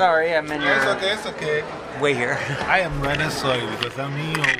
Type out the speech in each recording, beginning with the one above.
sorry, I'm in your. It's okay, it's okay. Way here. I am running sorry because I'm here.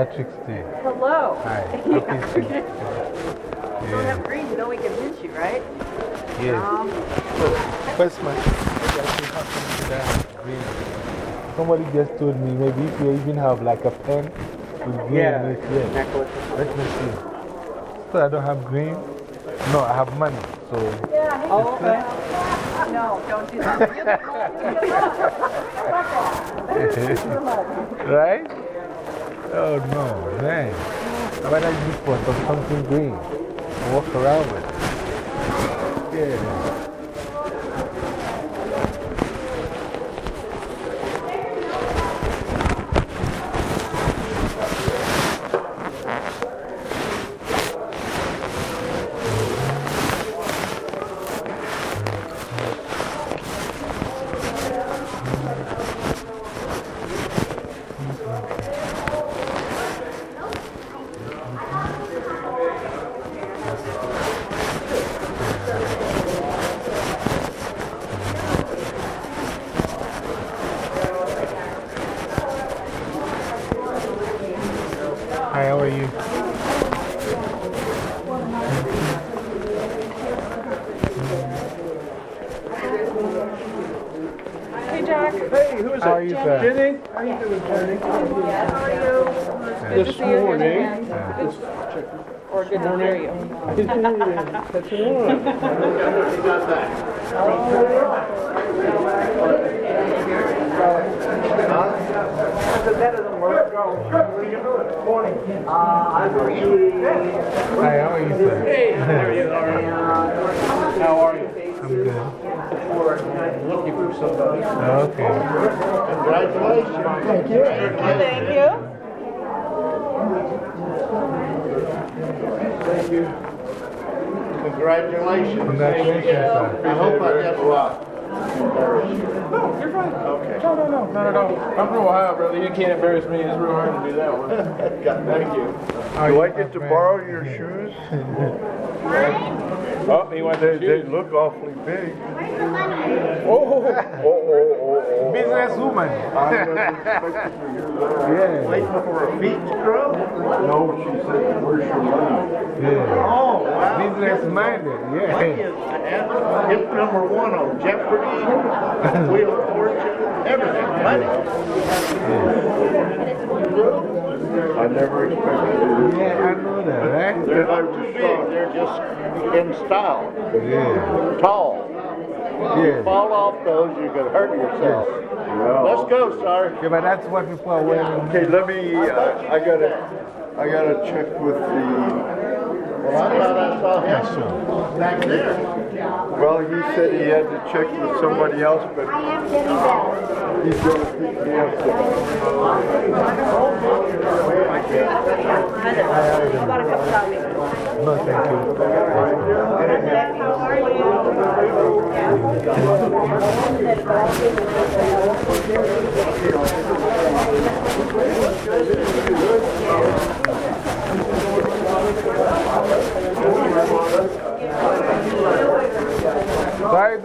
St. Patrick's Day. Hello. Hi. Yeah. Happy St. Don't Yeah. have green, you know we can pinch you, right? Yes. Um, First, my maybe I should have some of that green. Somebody just told me maybe if you even have like a pen with green Yeah, in it. Yeah. Let me see. So I don't have green? No, I have money. So, Oh, okay. no, don't do that. right? Oh no, man. I better look for some, something green walk around with. You can't embarrass me. It's real hard to do that one. Thank you. Do you, I my get to borrow your shoes? Oh, he wants They, to they look awfully big. Oh, oh, oh, Businesswoman. I never expected to hear that. Yeah. Waiting for a feet scrub? No, she said, where's your money? Yeah. Oh, wow. Business minded. Money Yeah. is hit number one on Jeopardy, Wheel of Fortune, everything. Money. I never expected to hear Yeah, I know that, right? They're not too big, they're just in style, Yeah. tall. Yeah. Fall off those, you could hurt yourself. Let's go, sir. Yeah, but that's what are wearing. Okay, let me, uh, I gotta, I gotta check with the, Well, I thought I saw him sure. back there. well, he said he had to check with somebody else, but I am getting better. he's gonna pick me up. How about a cup of coffee? No, thank you. How are you?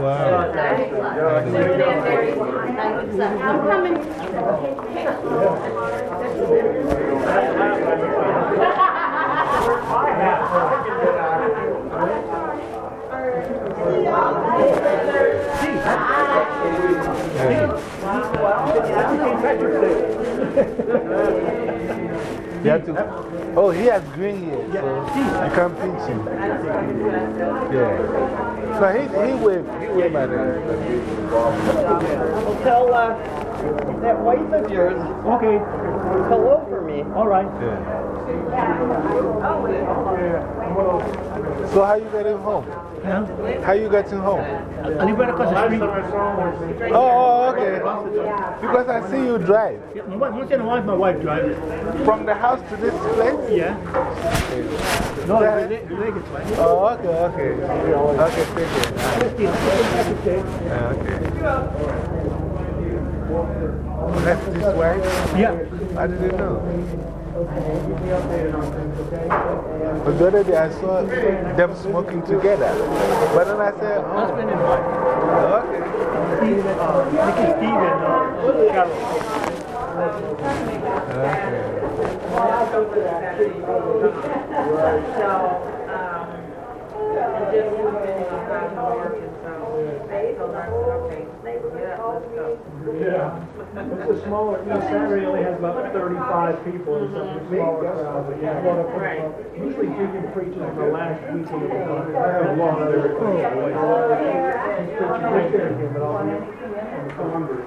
Wow. I'm very good. I'm coming. You have to, oh, he has green here, so you can't pinch him. Yeah. So he, he waved, he waved at it. Tell uh, that wife of yours Okay. hello for me. All right. Yeah. So how you getting home? How you getting home? I live right across the street. Oh, oh, okay. Because I see you drive. Once in a while, my wife drives. From the house to this place? Yeah. No, it's Vegas, Vegas, right? Oh, okay, okay. Okay, thank you. Ah, okay. Yeah, okay. That's this way? Yeah. I didn't know. But the other day I saw them smoking together. But then I said, oh, Husband and wife. okay. Steve, uh, Nicky Steve and uh, Carol. Yeah. It's a smaller, you know, Saturday only has about 35 people or something, smaller crowd, but yeah. Usually Deacon preaches the last week of the month. I have a lot of their. He's preaching right there again, but I'll be on the Congress.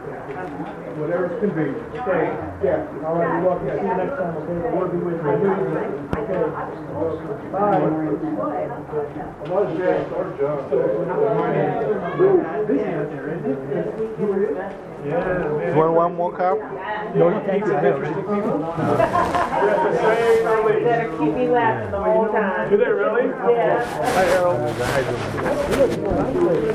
Whatever's convenient. Okay, yeah, all right, you're welcome. See you next time, okay? The Lord be with you. Okay. Bye. I was Jack, or John. Busy out there, isn't it? Yeah. You want one more cup? No, thank you. I have it. Better keep me laughing the whole time. Do they really? Yeah. Hi, Harold.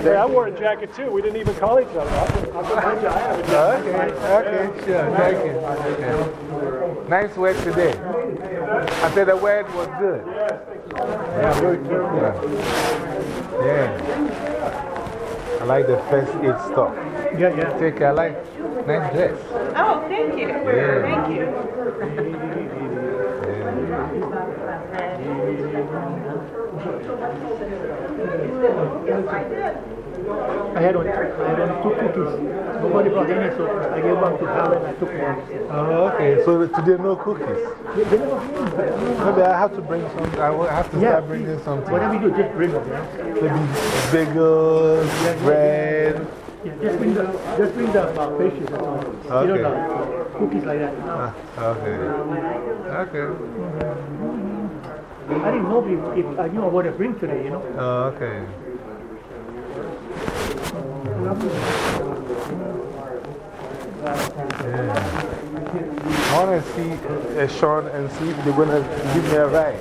Hey, I wore a jacket too. We didn't even call each other. I'll put- I'll put my jacket- I have a jacket. Okay, okay, sure, thank you. Okay. Nice work today. I said the word was good. Yeah, really too. Yeah. Yeah. I like the first aid stuff. Yeah, yeah. Take, I like nice dress. Oh, thank you. Yeah. Thank you. I had on, I had on two cookies. Nobody brought any, so I gave one to Hal and I took one. Oh, okay. So today, no cookies. They they never bring them. Maybe I have to bring some. I will have to Yeah, start bringing something. Whatever you do, just bring them, you? Maybe bagels, bread. Yeah, just bring the, just bring the uh, pastries and all. You know, the cookies like that. Ah, okay. Okay. I didn't know if, if I knew what to bring today, you know? Oh, okay. Yeah. I want to see uh, Sean and see if they're going to give me a ride.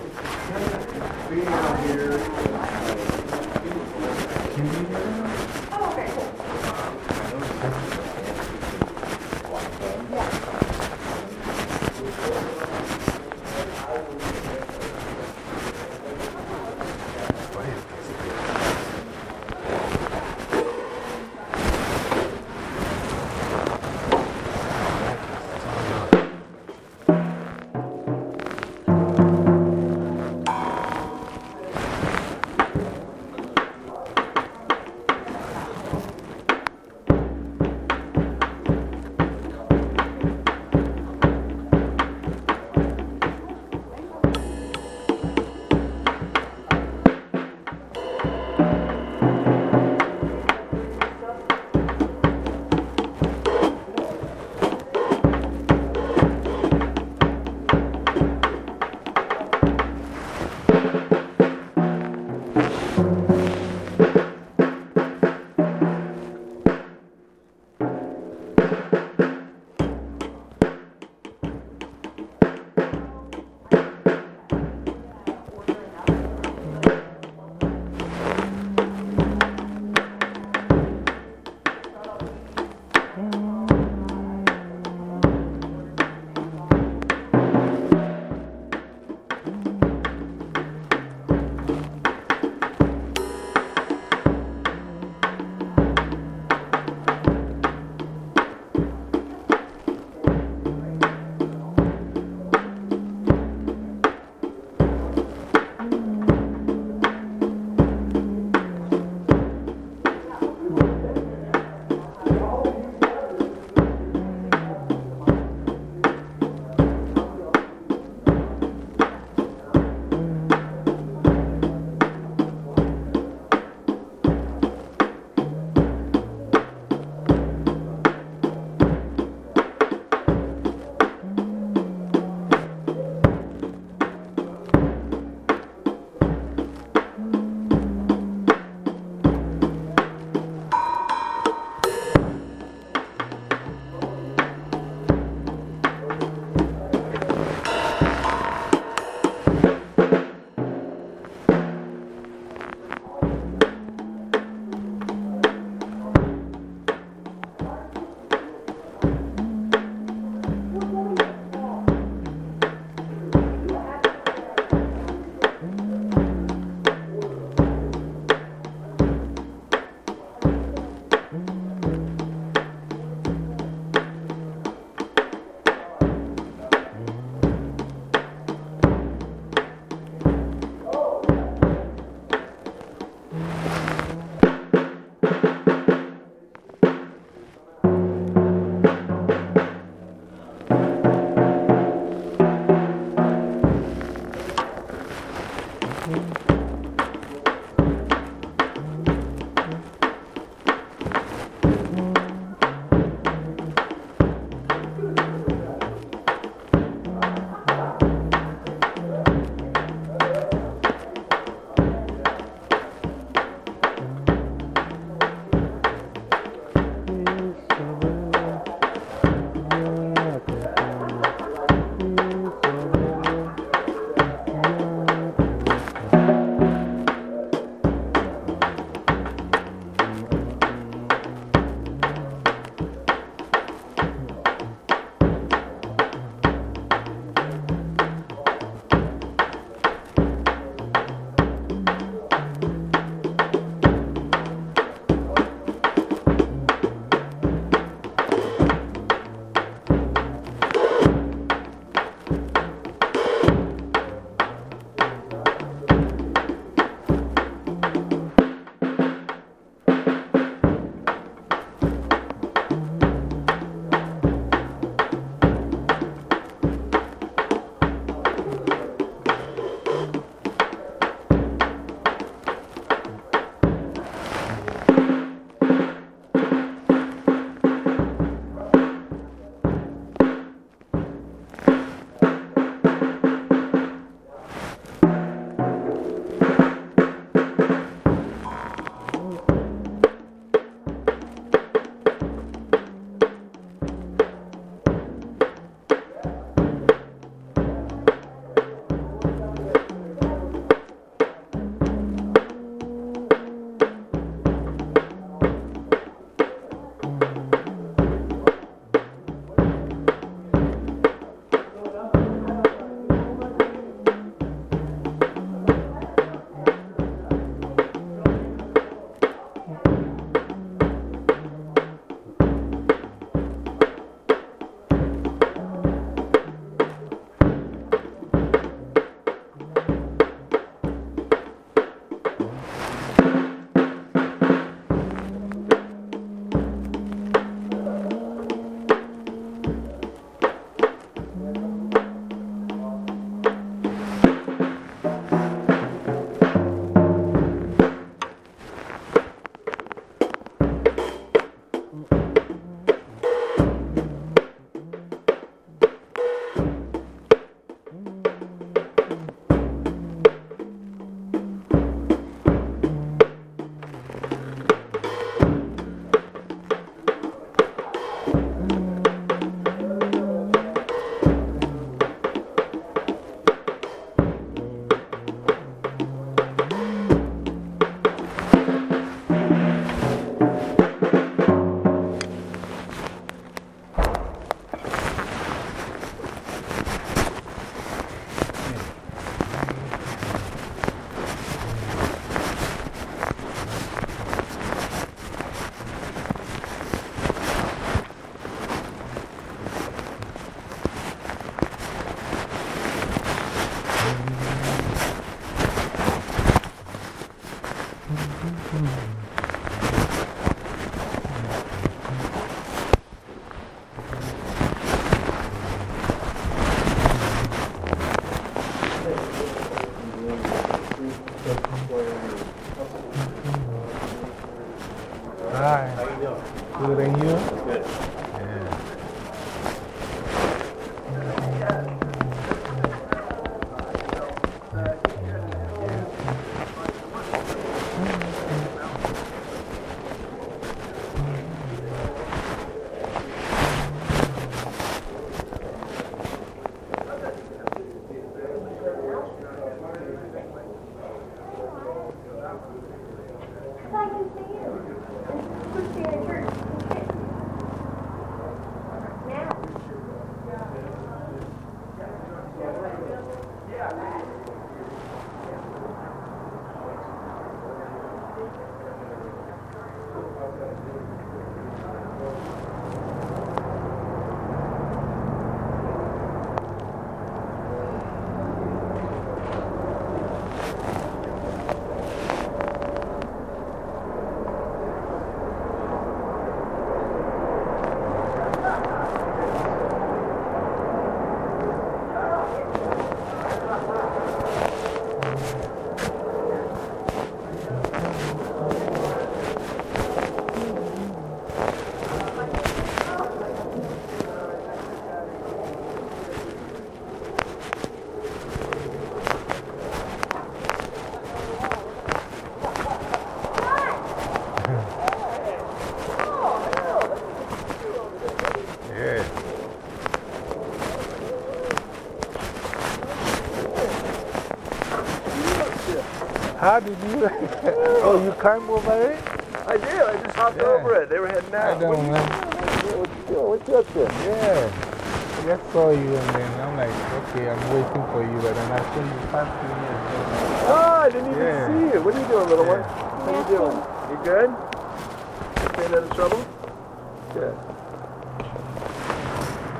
How did you? oh, you climb over it? I did. I just hopped Yeah. over it. They were heading I out. don't know. What you doing? What you up to? Yeah. I just saw you and then I'm like, okay, I'm waiting for you. But then I saw you me. and Oh, I didn't even Yeah. see you. What are you doing, little one? What are you doing? You good? Staying out of trouble? Good.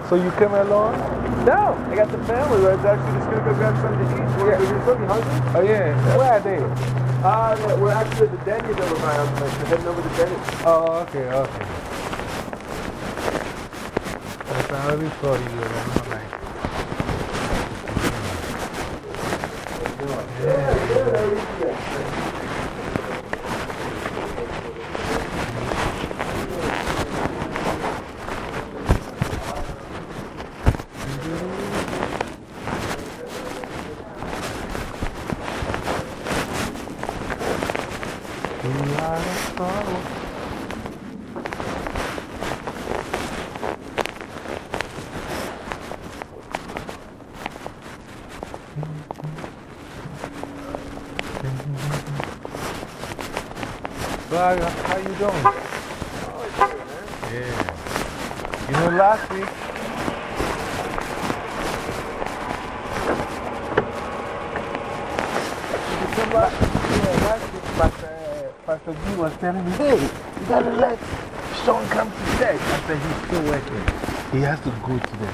So you came along? No, I got some family. Was actually just going to go grab something to eat. We're, Yeah. something hungry? Oh, yeah. Where are they? Uh, yeah, we're actually at the Denny's over my house. We're heading over to Denny's. Oh, okay, okay. Yes, I already saw you. And I'm like, we are sorrow. Bug, how you doing? Yeah. You know, last week, you last, yeah, last week, Pastor, Pastor G was telling me, hey, you gotta let Sean come to church. I said, he's still working. He has to go to the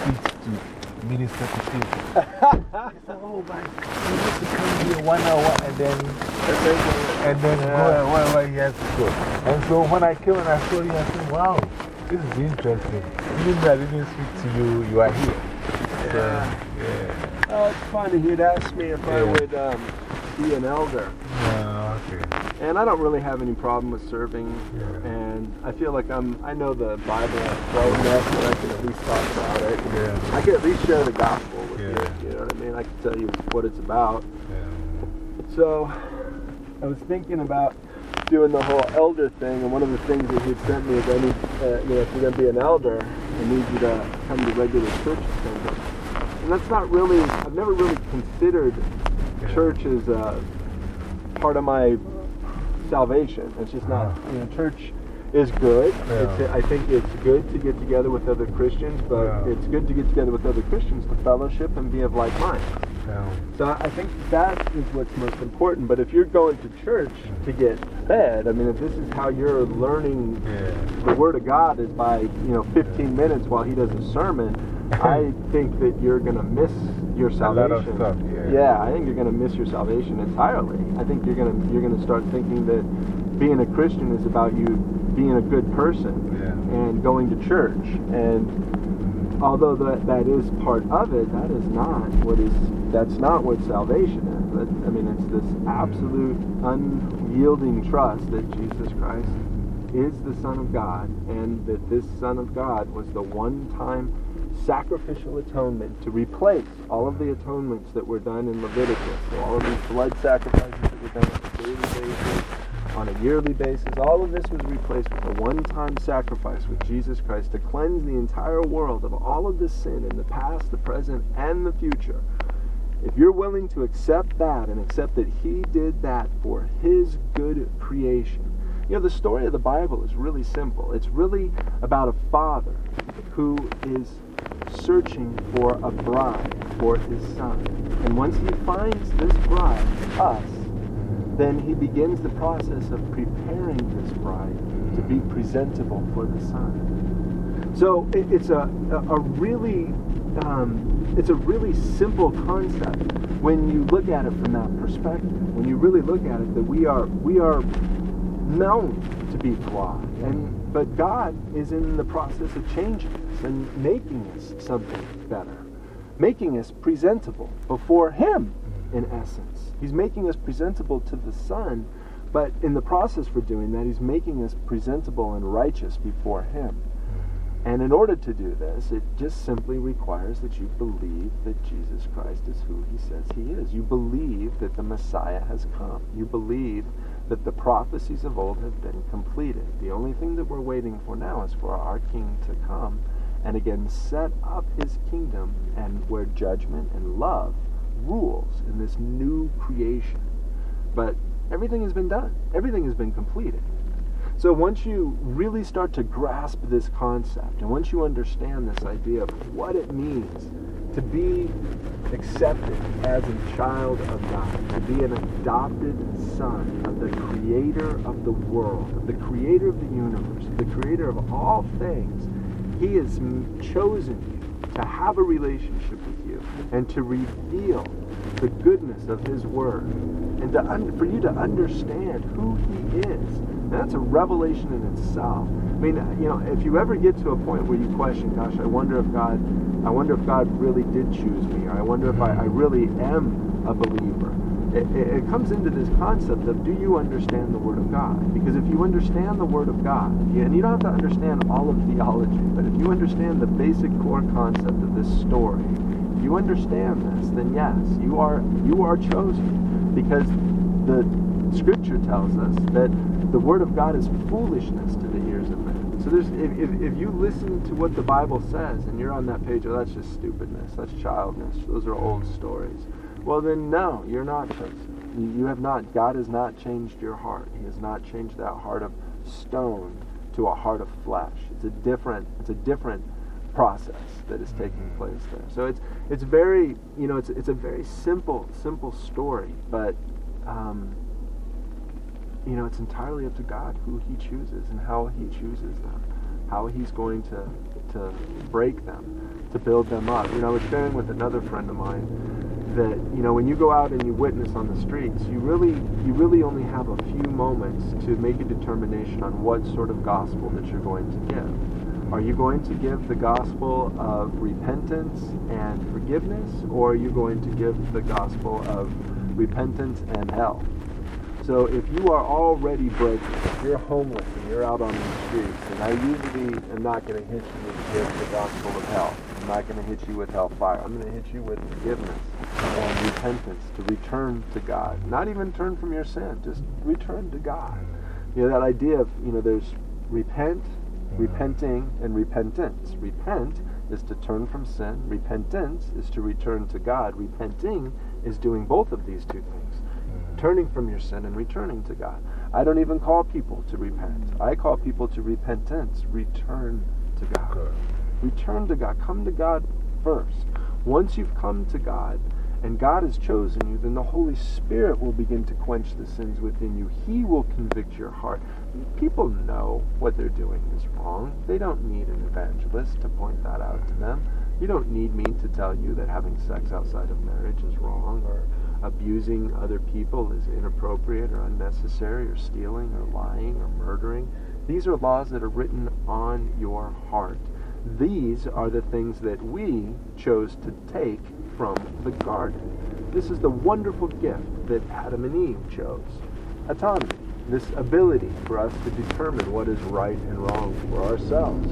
streets to minister to people. I said, oh my God, he needs to come here one hour and then and then go wherever he has to go. And so when I came and I saw you, I said, wow, this is interesting. Even though I didn't speak to you, you are here. So, yeah. Oh, it's funny. He'd that. Ask me if I Yeah. would um, be an elder. Oh, okay. And I don't really have any problem with serving. Yeah. And I feel like I'm, I know the Bible well enough that I can at least talk about it. Yeah. I can at least share the gospel with Yeah. you. You know what I mean? I can tell you what it's about. Yeah. So I was thinking about doing the whole elder thing, and one of the things that he'd sent me is I need, uh, you know, if you're going to be an elder, I need you to come to regular church attendance. And that's not really, I've never really considered church as a part of my salvation. It's just not, you know, church is good. Yeah. I think it's good to get together with other Christians, but Yeah. it's good to get together with other Christians to fellowship and be of like mind. Yeah. So I think that is what's most important. But if you're going to church to get fed, I mean, if this is how you're learning the Word of God is by you know 15 minutes while he does a sermon, I think that you're gonna miss your salvation. stuff, yeah. I think you're gonna miss your salvation entirely. I think you're gonna you're gonna start thinking that being a Christian is about you being a good person Yeah. and going to church and although that that is part of it, that is not what is that's not what salvation is. I mean, it's this absolute unyielding trust that Jesus Christ is the Son of God, and that this Son of God was the one-time sacrificial atonement to replace all of the atonements that were done in Leviticus, so all of these blood sacrifices that were done on a daily basis, on a yearly basis. All of this was replaced with a one-time sacrifice with Jesus Christ to cleanse the entire world of all of this sin in the past, the present, and the future. If you're willing to accept that and accept that He did that for His good creation, you know, the story of the Bible is really simple. It's really about a father who is searching for a bride for his son. And once he finds this bride, us, then he begins the process of preparing this bride to be presentable for the son. So it, it's a, a, a really um, it's a really simple concept when you look at it from that perspective. When you really look at it, that we are we are known to be flawed, and but God is in the process of changing us and making us something better, making us presentable before Him. In essence, He's making us presentable to the Son, but in the process for doing that, He's making us presentable and righteous before Him. And in order to do this, it just simply requires that you believe that Jesus Christ is who he says he is. You believe that the Messiah has come. You believe that the prophecies of old have been completed. The only thing that we're waiting for now is for our King to come and again set up his kingdom and where judgment and love rules in this new creation. but everything has been done. Everything has been completed. So once you really start to grasp this concept, and once you understand this idea of what it means to be accepted as a child of God, to be an adopted son of the creator of the world, of the creator of the universe, the creator of all things, he has chosen you to have a relationship and to reveal the goodness of his word and to for you to understand who he is. And that's a revelation in itself. I mean, you know, if you ever get to a point where you question, gosh, I wonder if God, I wonder if God really did choose me, or I wonder if I, I really am a believer. It, it, it comes into this concept of do you understand the Word of God? Because if you understand the Word of God, and you don't have to understand all of theology, but if you understand the basic core concept of this story, you understand this, then yes, you are you are chosen because the Scripture tells us that the Word of God is foolishness to the ears of men. So there's if, if, if you listen to what the Bible says and you're on that page, oh, that's just stupidness, that's childness, those are old stories. Well, then no, you're not chosen. You, you have not. God has not changed your heart. He has not changed that heart of stone to a heart of flesh. It's a different. It's a different process that is taking place there. So it's it's very you know it's it's a very simple simple story, but um, you know it's entirely up to God who He chooses and how He chooses them, how He's going to to break them, to build them up. You know, I was sharing with another friend of mine that you know when you go out and you witness on the streets, you really you really only have a few moments to make a determination on what sort of gospel that you're going to give. Are you going to give the gospel of repentance and forgiveness, or are you going to give the gospel of repentance and hell? So if you are already broken, you're homeless and you're out on the streets, and I usually am not going to hit you with the gospel of hell. I'm not going to hit you with hellfire. I'm going to hit you with forgiveness and repentance to return to God. Not even turn from your sin, just return to God. You know that idea of you know there's repent, repenting, and repentance. Repent is to turn from sin. Repentance is to return to God. Repenting is doing both of these two things turning from your sin and returning to God. I don't even call people to repent. I call people to repentance, return to God. Return to God. Come to God first. Once you've come to God and God has chosen you, then the Holy Spirit will begin to quench the sins within you. He will convict your heart. People know what they're doing is wrong. They don't need an evangelist to point that out to them. You don't need me to tell you that having sex outside of marriage is wrong or abusing other people is inappropriate or unnecessary or stealing or lying or murdering. These are laws that are written on your heart. These are the things that we chose to take from the garden. This is the wonderful gift that Adam and Eve chose. Autonomy, this ability for us to determine what is right and wrong for ourselves.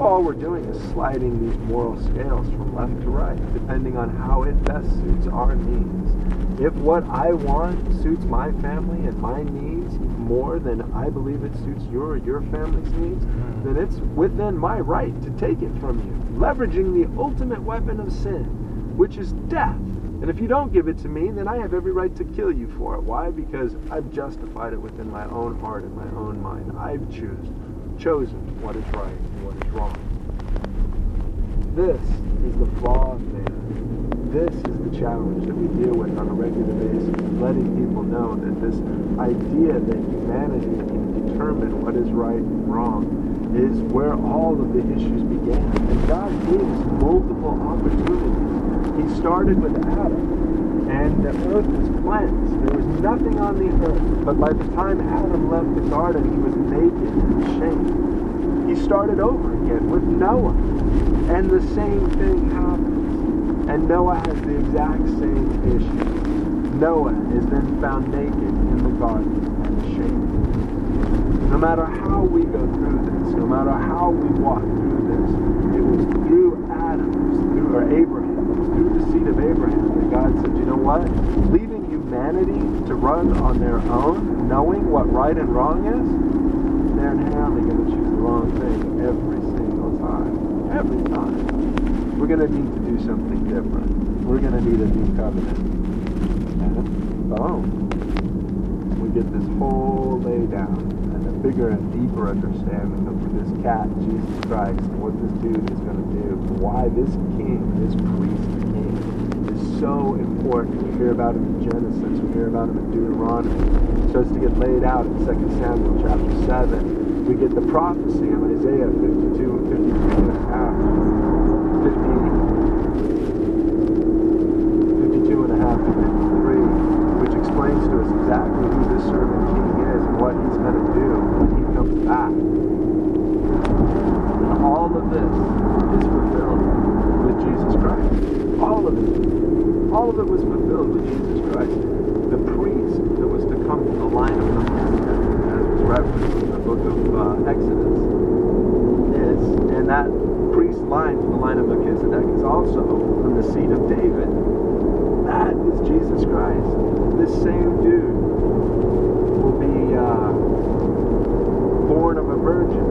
All we're doing is sliding these moral scales from left to right, depending on how it best suits our needs. If what I want suits my family and my needs more than I believe it suits your or your family's needs, mm-hmm. then it's within my right to take it from you, leveraging the ultimate weapon of sin, which is death. And if you don't give it to me, then I have every right to kill you for it. Why? Because I've justified it within my own heart and my own mind. I've choose, chosen what is right and what is wrong. This is the flaw of man. This is the challenge that we deal with on a regular basis, letting people know that this idea that humanity can determine what is right and wrong is where all of the issues began. And God gives multiple opportunities. He started with Adam, and the earth was cleansed. There was nothing on the earth. But by the time Adam left the garden, he was naked and ashamed. He started over again with Noah, and the same thing happens. And Noah has the exact same issue. Noah is then found naked in the garden and ashamed. No matter how we go through this, no matter how we walk through this, it was through Adam, it was through or Abraham, seed of Abraham And God said, you know what? Leaving humanity to run on their own, knowing what right and wrong is, they're inherently going to choose the wrong thing every single time. Every time we're going to need to do something different. We're going to need a new covenant. And boom. We get this whole laydown and a bigger and deeper understanding of this cat, Jesus Christ, and what this dude is going to do, why this king, this priest so important. We hear about him in Genesis, we hear about him in Deuteronomy. It starts to get laid out in 2 Samuel chapter 7. We get the prophecy in Isaiah 52 and 53 and a half. 50, 52 and a half to 53, which explains to us exactly who this servant king is and what he's going to do when he comes back. And all of this is fulfilled with Jesus Christ. All of it. All of it was fulfilled with Jesus Christ. The priest that was to come from the line of Melchizedek, as was referenced in the book of uh, Exodus, is, and that priest line from the line of Melchizedek is also from the seed of David. That is Jesus Christ. This same dude will be uh, born of a virgin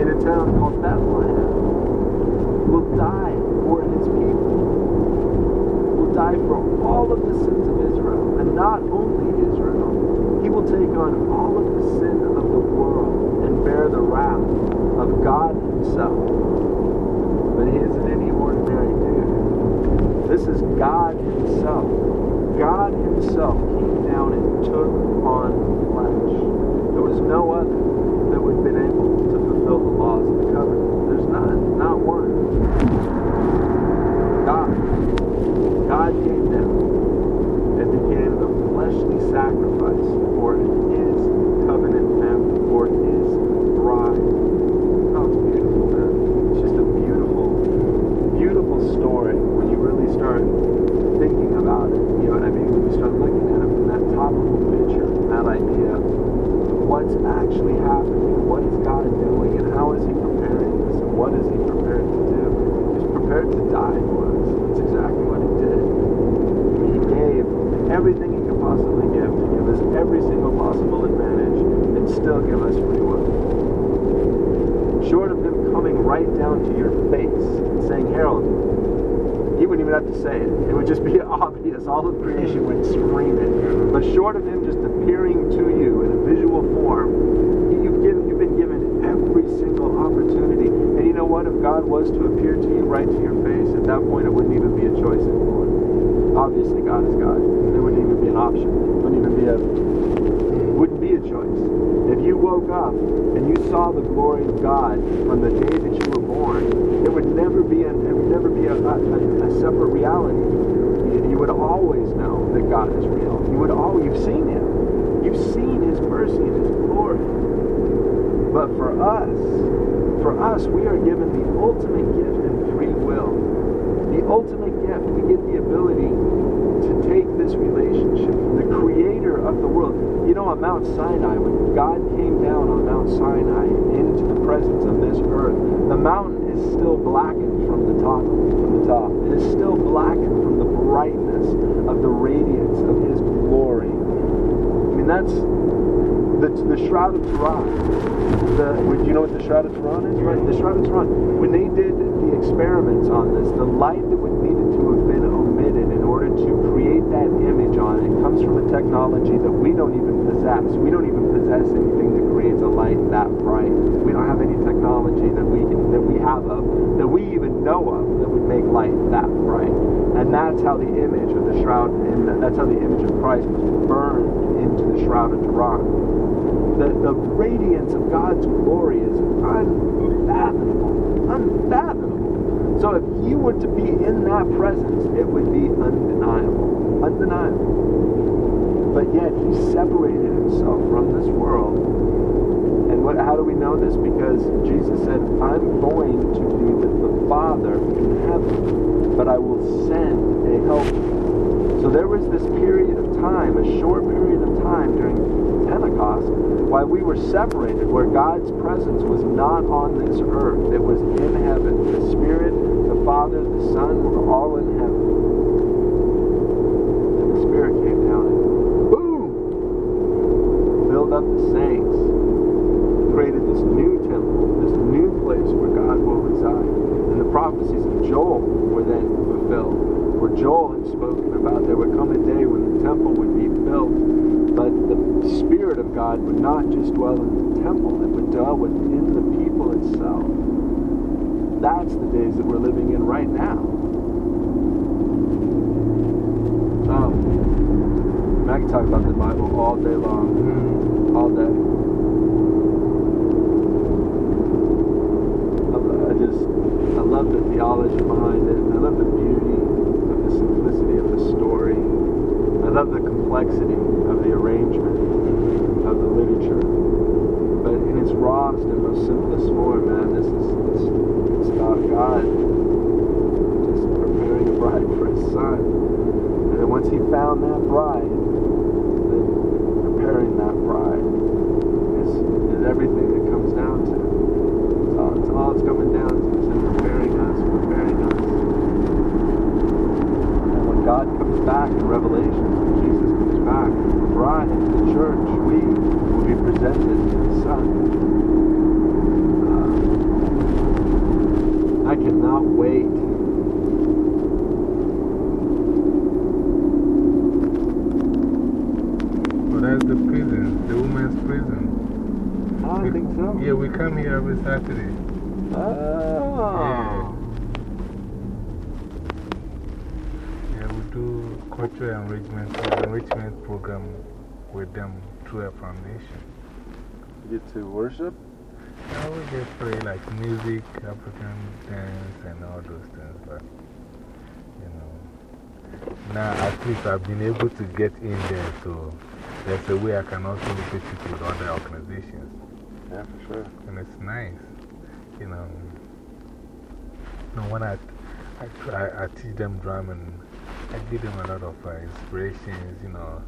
in a town called Bethlehem. Will die for his people. Will die for the sins of Israel, and not only Israel. He will take on all of the sin of the world and bear the wrath of God Himself. But He isn't any ordinary dude. This is God Himself. God Himself came down and took on flesh. There was no other that would have been able to fulfill the laws of the covenant. There's none, not one. God. God came down and became the fleshly sacrifice for his covenant family, for his bride. Oh, it's beautiful, man. It's just a beautiful, beautiful story when you really start thinking about it. You know what I mean? When you start looking at it from that topical picture, that idea of what's actually happening, what is God doing, and how is He preparing us, and what is He prepared to do? He's prepared to die for us. That's exactly what He did. I mean, He gave everything He could possibly give to give us every single possible advantage and still give us free will. Short of Him coming down to your face saying, Harold, he wouldn't even have to say it. It would just be obvious. All of creation would scream it. But short of him just appearing to you in a visual form, you've, given, you've been given every single opportunity. And you know what? If God was to appear to you right to your face, at that point it wouldn't even be a choice anymore. Obviously, God is God. There wouldn't even be an option. It wouldn't even be a wouldn't be a choice. If you woke up and you saw the glory of God from the day that you were born, it would never be a, it would never be a, a, a separate reality. You, you would always know that God is real. You would all you've seen Him. You've seen His mercy and His glory. But for us, for us, we are given the ultimate gift in free will. The ultimate gift. We get the ability to take this relationship from the creator of the world. You know, on Mount Sinai, when God came down on Mount Sinai into the presence of this earth, the mountain is still blackened from the top. From the top, it is still blackened from the brightness of the radiance of His glory. I mean, that's the, the Shroud of Turin. The, would you know what the Shroud of Turin is? Right, the Shroud of Turin. When they did the experiments on this, the light that would needed to have been omitted in order to create that image on it comes from a technology that we don't even possess. We don't even possess anything that creates a light that bright. We don't have any technology that we can, that we have of that we even know of that would make light that bright. And that's how the image of the shroud, and that's how the image of Christ was burned into the shroud of Turin the, the radiance of God's glory is unfathomable. Unfathomable. So if you were to be in that presence, it would be undeniable. Undeniable. But yet he separated himself from this world. And what, how do we know this? Because Jesus said, I'm going to be with the Father in heaven, but I will send a helper. So there was this period time, a short period of time during Pentecost, while we were separated, where God's presence was not on this earth. It was in heaven. The Spirit, the Father, the Son were all in heaven. And the Spirit came down and boom! Filled up the saints. Created this new temple, this new place where God will reside. And the prophecies of Joel were then fulfilled where Joel had spoken about there would come a day when the temple temple would be built, but the Spirit of God would dwell in the temple, it would dwell within the people itself. That's the days that we're living in right now. Um, I can talk about the Bible all day long, all day. I- I just, I love the theology behind it. I love the beauty of the simplicity of the story. I love the complexity of the arrangement of the literature. But in its rawest and most simplest form, man, this is it's, it's about God just preparing a bride for his son. And then found that bride, then preparing that bride is, is everything that comes down to. It's all, it's all it's coming down to is him preparing us, preparing us. And when God comes back in Revelation, when Jesus comes back, the bride, the church, we will be presented to the Son. Uh, I cannot wait. Well, that's the prison, the women's prison. I think so. Yeah, we come here every Saturday. Oh. Yeah, we enrichment, enrichment program with them through a foundation. Get to worship? Yeah, we just play like music, African dance, and all those things. But, you know, now at least I've been able to get in there, so there's a way I can also visit with other organizations. Yeah, for sure. And it's nice, you know. No, when I, I, try, I teach them drum and I give them a lot of uh, inspirations, you know.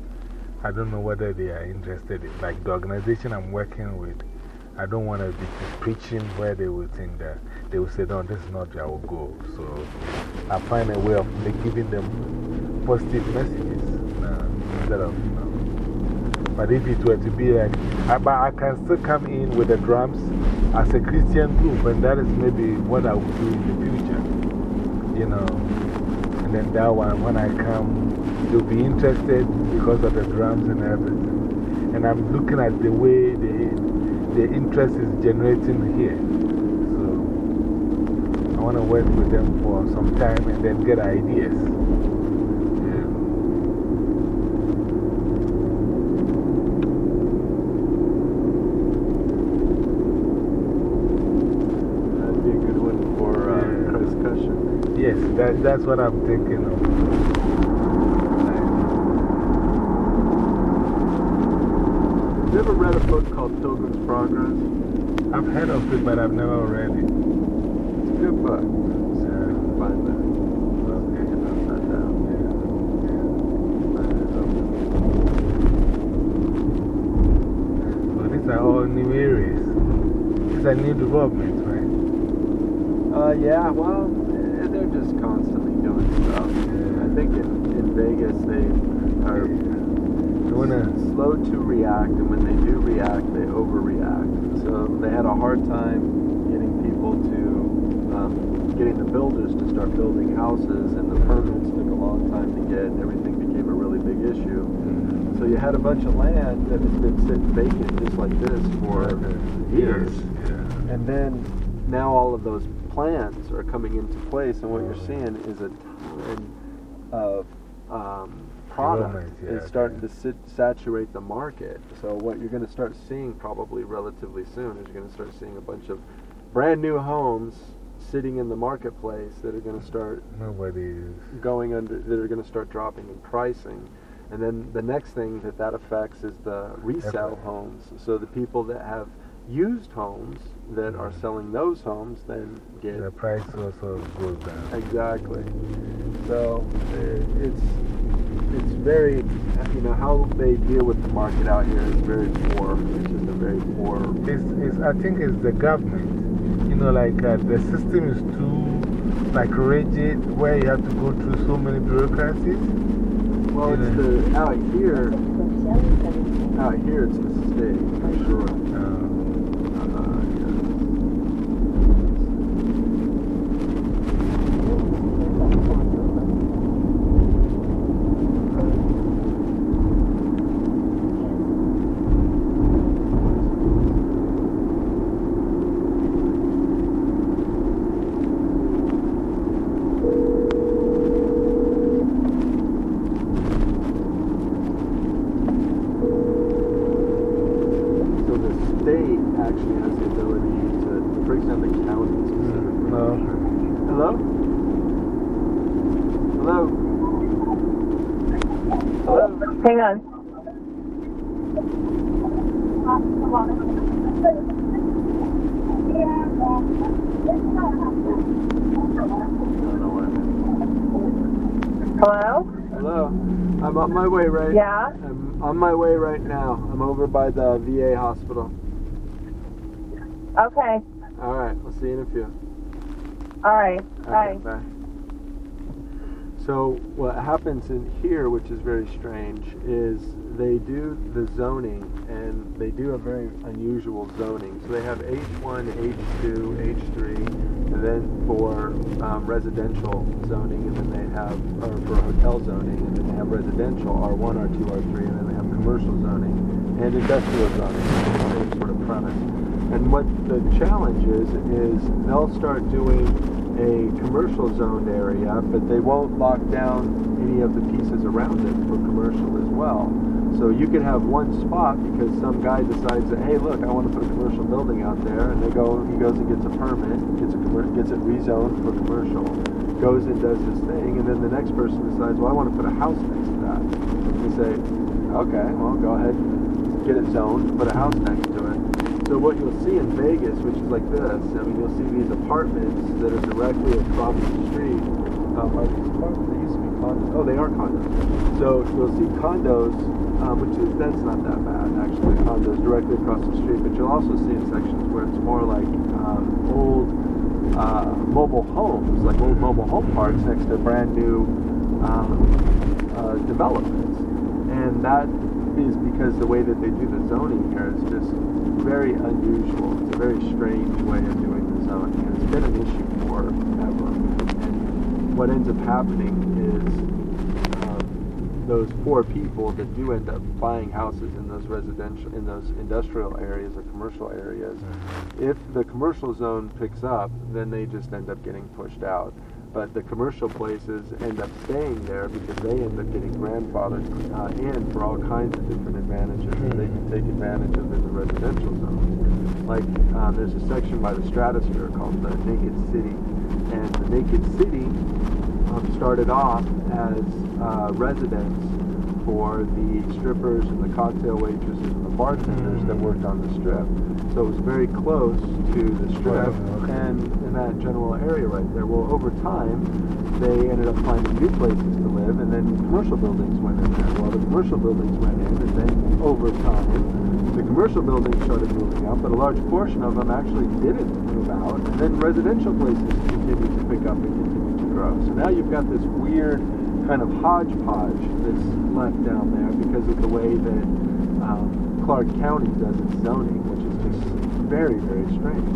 I don't know whether they are interested. in- Like the organization I'm working with, I don't want to be preaching where they will think that they will say, no, this is not our goal. So I find a way of giving them positive messages instead of, you know. But if it were to be like, I, but I can still come in with the drums as a Christian group, and that is maybe what I will do in the future. You know, then that one, when I come, they'll be interested because of the drums and everything. And I'm looking at the way the, the interest is generating here. So I want to work with them for some time and then get ideas. Yeah. That'd be a good one for uh, Chris Cusher. Yes, that, that's what I'm thinking of. Have you ever read a book called Pilgrim's Progress? I've heard of it, but I've never read it. It's a good book. So you can find that. Okay. Note that down. Find it up. So these are all new areas. These are new developments, right? Uh, yeah, well, eh, they're just constantly doing stuff. I think in, in Vegas they are You wanna, slow to react, and when they do react, they overreact. So they had a hard time getting people to, um, getting the builders to start building houses, and the permits took a long time to get, and everything became a really big issue. So you had a bunch of land that has been sitting vacant just like this for years. yeah. And then now all of those plans are coming into place, and what you're seeing is a ton of um, product yeah, is starting to sit, saturate the market. So what you're going to start seeing probably relatively soon is you're going to start seeing a bunch of brand new homes sitting in the marketplace that are going to start Nobody going under that are going to start dropping in pricing and then the next thing that that affects is the resale Definitely. homes so the people that have used homes that are selling those homes then get The price also goes down. exactly so uh, it's it's very you know how they deal with the market out here is very poor it's just a very poor It's, it's, I think it's the government. You know, like uh, the system is too like rigid where you have to go through so many bureaucracies. well it's the out here out here it's the state for sure Uh, Uh, yes. the county specifically. No. Hello? Hello? Hello? Hang on. Hello? Hello? I'm on my way right Yeah? I'm on my way right now. I'm over by the VA hospital. Okay. Alright, I'll see you in a few. All right. Okay, Bye. bye. So what happens in here, which is very strange, is they do the zoning, and they do a very unusual zoning. So they have H1, H2, H3, and then for um, residential zoning, and then they have, or for hotel zoning, and then they have residential R1, R2, R3, and then they have commercial zoning and industrial zoning. Same sort of premise. And what the challenge is, is they'll start doing a commercial zoned area, but they won't lock down any of the pieces around it for commercial as well. So you could have one spot because some guy decides that, hey, look, I want to put a commercial building out there, and they go, he goes and gets a permit, gets a gets it rezoned for commercial, goes and does his thing, and then the next person decides, well, I want to put a house next to that. They say, okay, well, go ahead get it zoned, put a house next to it. So what you'll see in Vegas, which is like this, I mean, you'll see these apartments that are directly across the street. Um, are these apartments? They used to be condos. Oh, they are condos. So you'll see condos, um, which is that's not that bad actually. Condos directly across the street, but you'll also see in sections where it's more like um, old uh, mobile homes, like old mobile home parks next to brand new um, uh, developments, and that is because the way that they do the zoning here is just very unusual. It's a very strange way of doing the zoning, and it's been an issue forever. And what ends up happening is those poor people that do end up buying houses in those residential, in those industrial areas or commercial areas, if the commercial zone picks up, then they just end up getting pushed out. But the commercial places end up staying there because they end up getting grandfathered uh, in for all kinds of different advantages that they can take advantage of in the residential zone. Like uh, there's a section by the Stratosphere called the Naked City, and the Naked City um, started off as uh, residence for the strippers and the cocktail waitresses and the bartenders that worked on the strip. So it was very close to the strip and in that general area right there. Well, over time, they ended up finding new places to live, and then commercial buildings went in there. Well, the commercial buildings went in, and then over time, the commercial buildings started moving out, but a large portion of them actually didn't move out, and then residential places continued to pick up and continued to grow. So now you've got this weird kind of hodgepodge that's left down there because of the way that um, Clark County does its zoning, which is just very, very strange.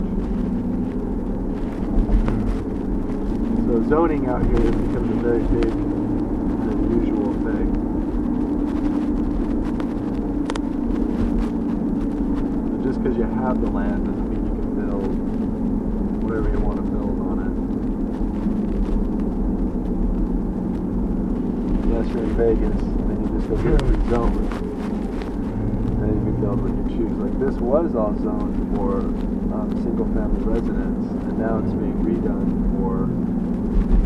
So zoning out here has become a very big and unusual thing. Just because you have the land doesn't mean you can build whatever you want to build on it. Yes, you're in Vegas, then you just go get it zoned. And then you can build what you choose. Like this was all zoned for um, single family residence, and now it's being redone for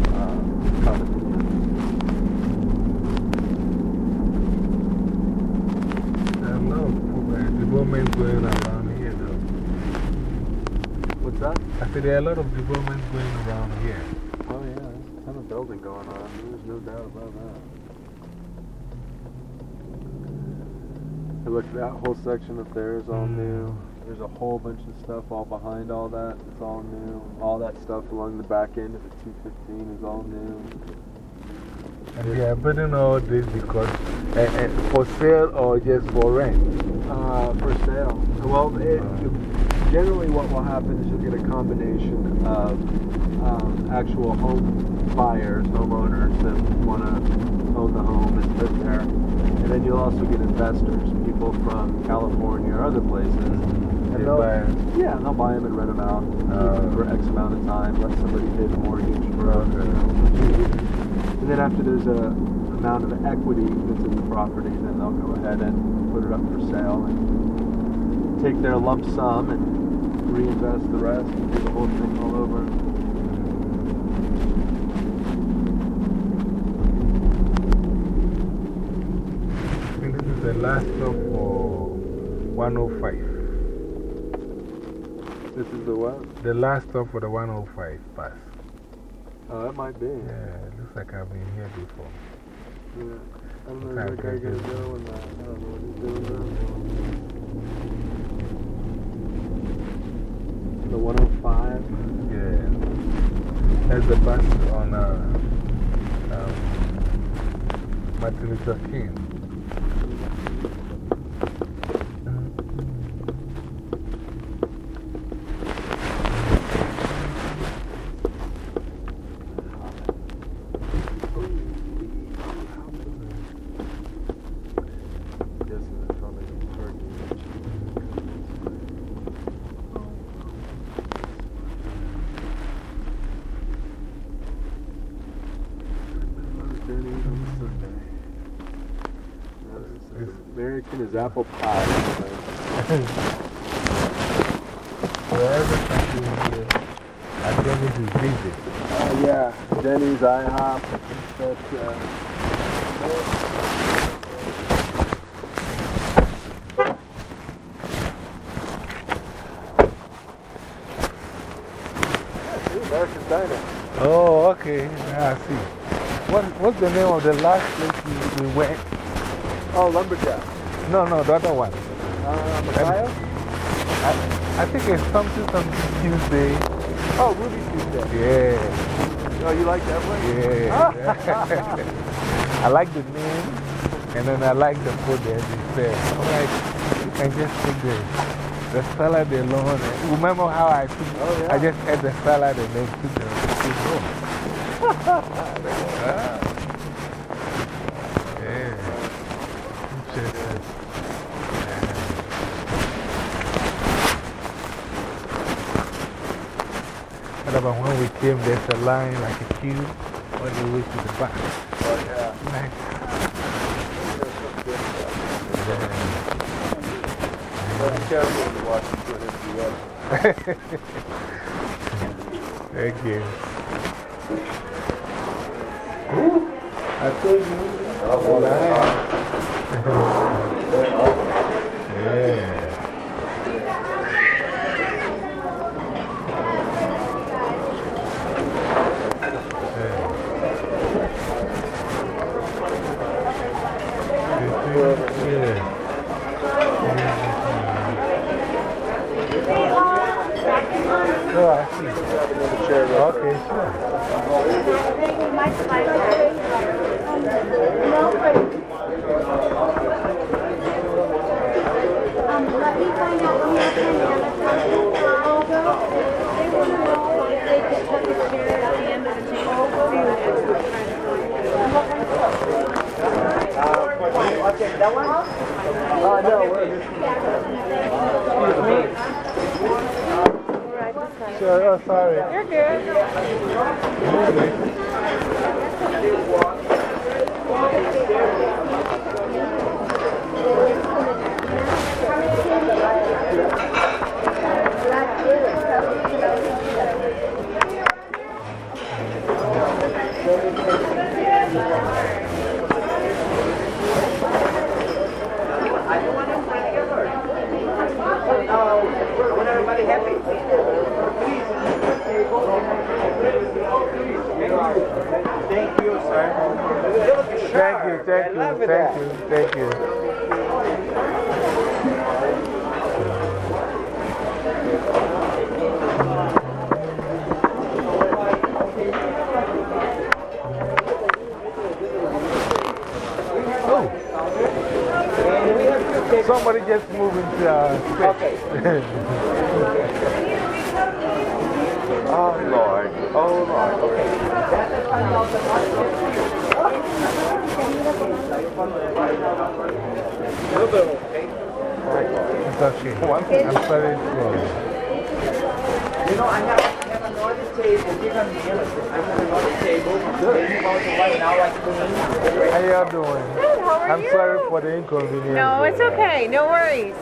uh, condominiums. There are a lot of uh, developments going around here, though. What's that? I said there are a lot of developments going around here. Oh yeah, there's a ton of building going on. There's no doubt about that. Look, that whole section up there is all new. There's a whole bunch of stuff all behind all that. It's all new. All that stuff along the back end of the 215 is all new. And they are building all this because uh, uh, for sale or just for rent. Uh, for sale. Well, it, generally what will happen is you'll get a combination of um, actual home buyers, homeowners that want to own the home and live there. And then you'll also get investors, people from California or other places. And They they'll, buy 'em. Yeah, and they'll buy them and rent them out Uh. for X amount of time, let somebody pay the mortgage for a few. And then after there's a amount of equity that's in the property, then they'll go ahead and put it up for sale and take their lump sum and reinvest the rest and do the whole thing all over. I think this is the last for 105. This is the what? The last stop for the 105 bus. Oh, that might be. Yeah, it looks like I've been here before. Yeah. I don't know where that guy good, gonna good. go and uh, I don't know what he's doing now. The 105. Yeah. That's the bus on uh, um, Martin Luther King. Guess it's probably Turkey. Denny's on Sunday. That's- American is apple pie. Wherever country here, I think this is busy. Uh, yeah, Denny's, IHOP. But, uh, American Diner. Oh, okay. Now I see. What, what's the name of the last place we, we went? Oh, Lumberjack. No, no, the other one. Uh, Messiah? I, I think it's something, something Tuesday. Oh, Ruby Tuesday. Yeah. Oh, you like that one? Yeah. I like the name, and then I like the food that they serve. I'm like, you can just take the, the salad alone. Remember how I took, Oh, yeah. I just ate the salad and then took the food home. Ah. Yeah. Interesting. But about when we came, there's a line like a queue all the way to the back. Oh, yeah. Like, Well, be careful when you watch them put Thank you. I told you. doing? Good, how are I'm you? sorry for the inconvenience. No, it's okay. No worries.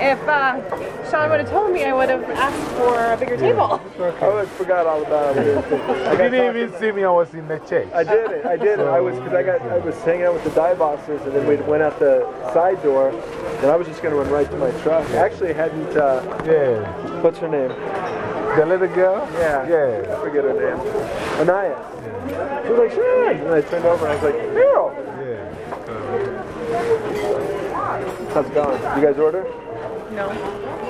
If uh, Sean would have told me, I would have asked for a bigger table. I always forgot all about it. You didn't even see me, I was in the church. I did it. I did it. I was because I got I was hanging out with the dive officers, and then we went out the side door, and I was just gonna run right to my truck. I actually hadn't. Uh, Yeah. what's her name? The little girl? Yeah. Yeah. I forget her name. Anaya. She was like, Sean. And I turned over and I was like, Meryl. Yeah. How's it going? You guys order? No.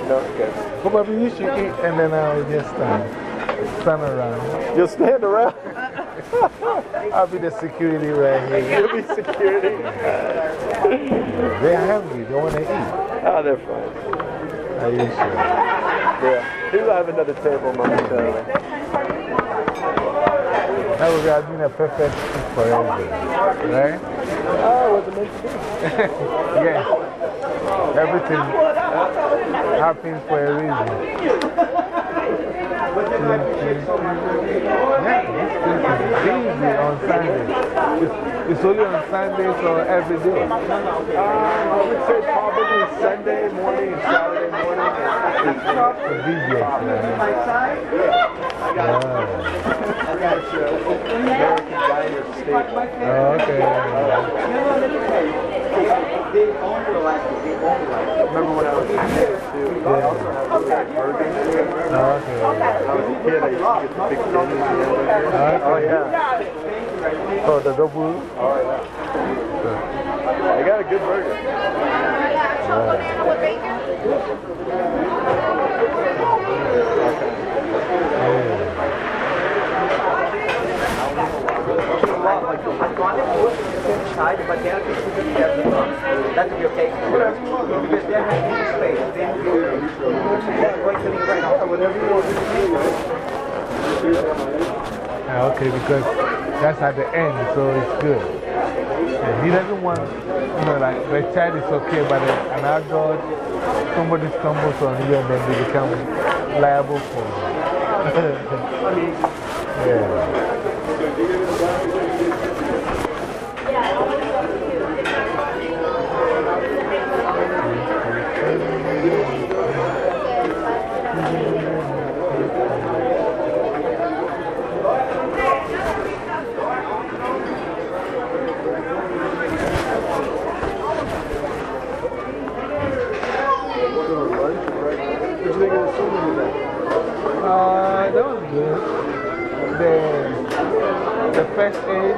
No. Okay. Probably you should eat and then I'll just stand. Stand around. You'll stand around. I'll be the security right here. You'll be security. They're hungry, they want to eat. Oh, they're fine. Are you sure? Yeah. Maybe I'll have another table momentarily. That would have been a perfect fit for everything, right? Oh, was it meant to be? Yes. Everything happens for a reason. Yeah, this place busy on Sunday. It's, it's only on Sundays or every day. Um, I would say probably Sunday morning and Saturday morning. The busiest. American Diner steak. Oh, okay. They own the like, they own the like. Remember when I was a kid too? I also had burgers. Oh, okay. When I was a kid, I used to get the big dinners. Oh yeah. Oh, the double. Oh yeah. I got a good burger. I've gone and forth to the side, but they're just to be there. That will be okay. Because they're not in space. Then they're going to be right now. You. Ah, okay, because that's at the end, so it's good. And he doesn't want, you know, like the child is okay, but an adult, somebody stumbles on you and then they become liable for yeah. What'd you think of the swimming event? Uh, that was good. The, the first aid,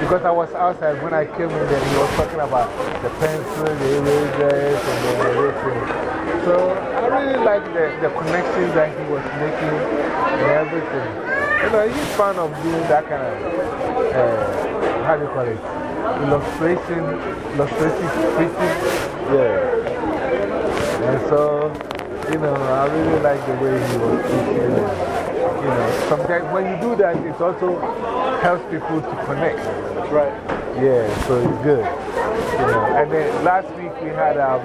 because I was outside when I came in, then he was talking about the pencil, the erasers, and the everything. So I really like the, the connections that he was making and everything. You know, he's fond of doing that kind of, uh, how do you call it? Illustration, illustrative teaching. Yeah. And so, you know, I really like the way he was teaching. You know, sometimes when you do that, it also helps people to connect. Right. Yeah, so it's good. You know, and then last week we had um,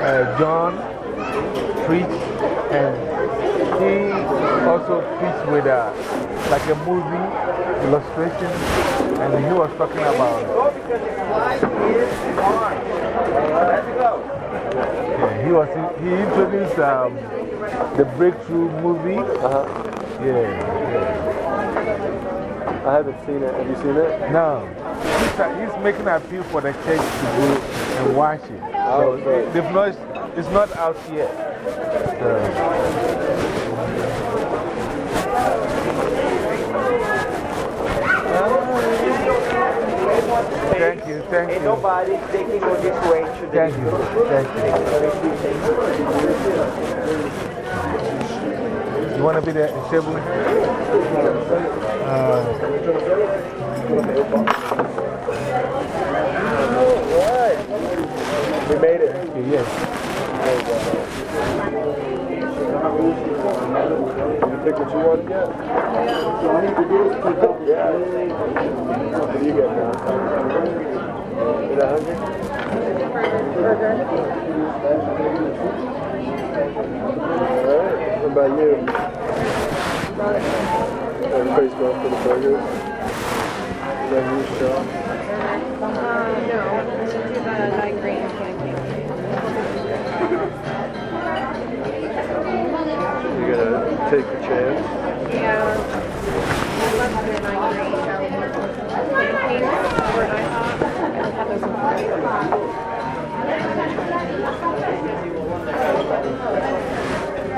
uh, John preach, and he also preached with uh, like a movie illustration, and he was talking about. Let's go. Yeah, he was he introduced um, the breakthrough movie. Uh huh. Yeah, yeah. I haven't seen it. Have you seen it? No, he's, uh, he's making an appeal for the church to go and watch it. Oh, So great. they've not, it's not out yet. So, thank you, thank Ain't you. nobody taking on this way to the Thank you, thank you. You want to be the table? Uh, we made it. Yes. You pick what you want to get? Yeah. What do you get now? You not hungry? Alright, what about you? Everybody's going for the burgers. Is that you, Cheryl? Uh, no, should do the nine green pancake. You gonna take the chance? Yeah.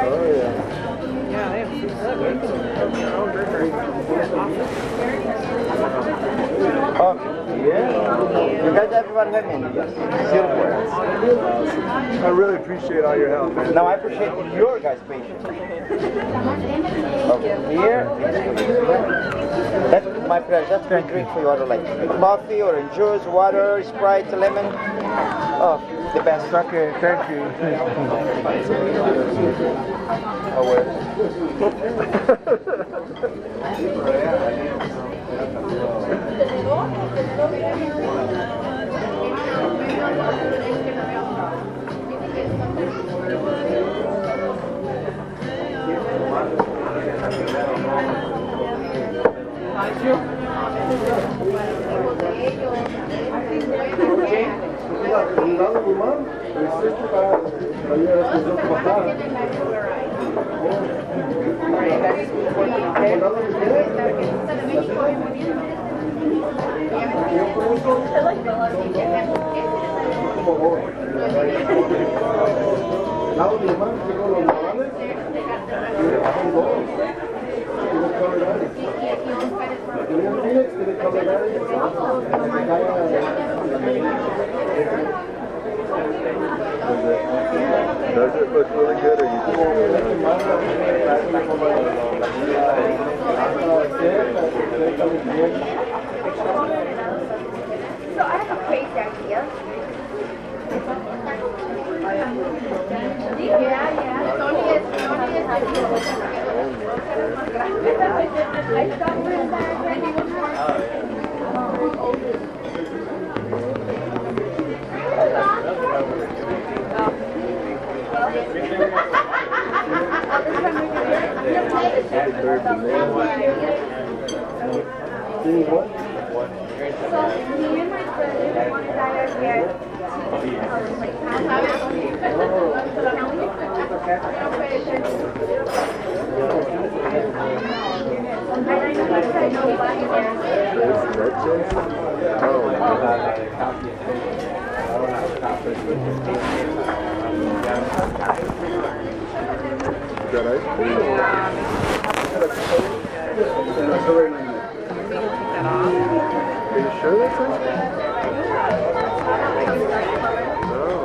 Oh. Yeah, Oh, yeah? You guys, everyone me? I really appreciate all your help, man. Now I appreciate your guys' patience. Over here. That's my pleasure. That's very drink for you. Order like coffee or juice, water, Sprite, lemon. Oh, the best. Okay, thank you. Oh, look really good or you So I have a crazy idea. Yeah, yeah. Tony is, Tony is I stopped him back when he was more. So me and my brother our hair. got ice cream? Are you sure that's ice cream? No.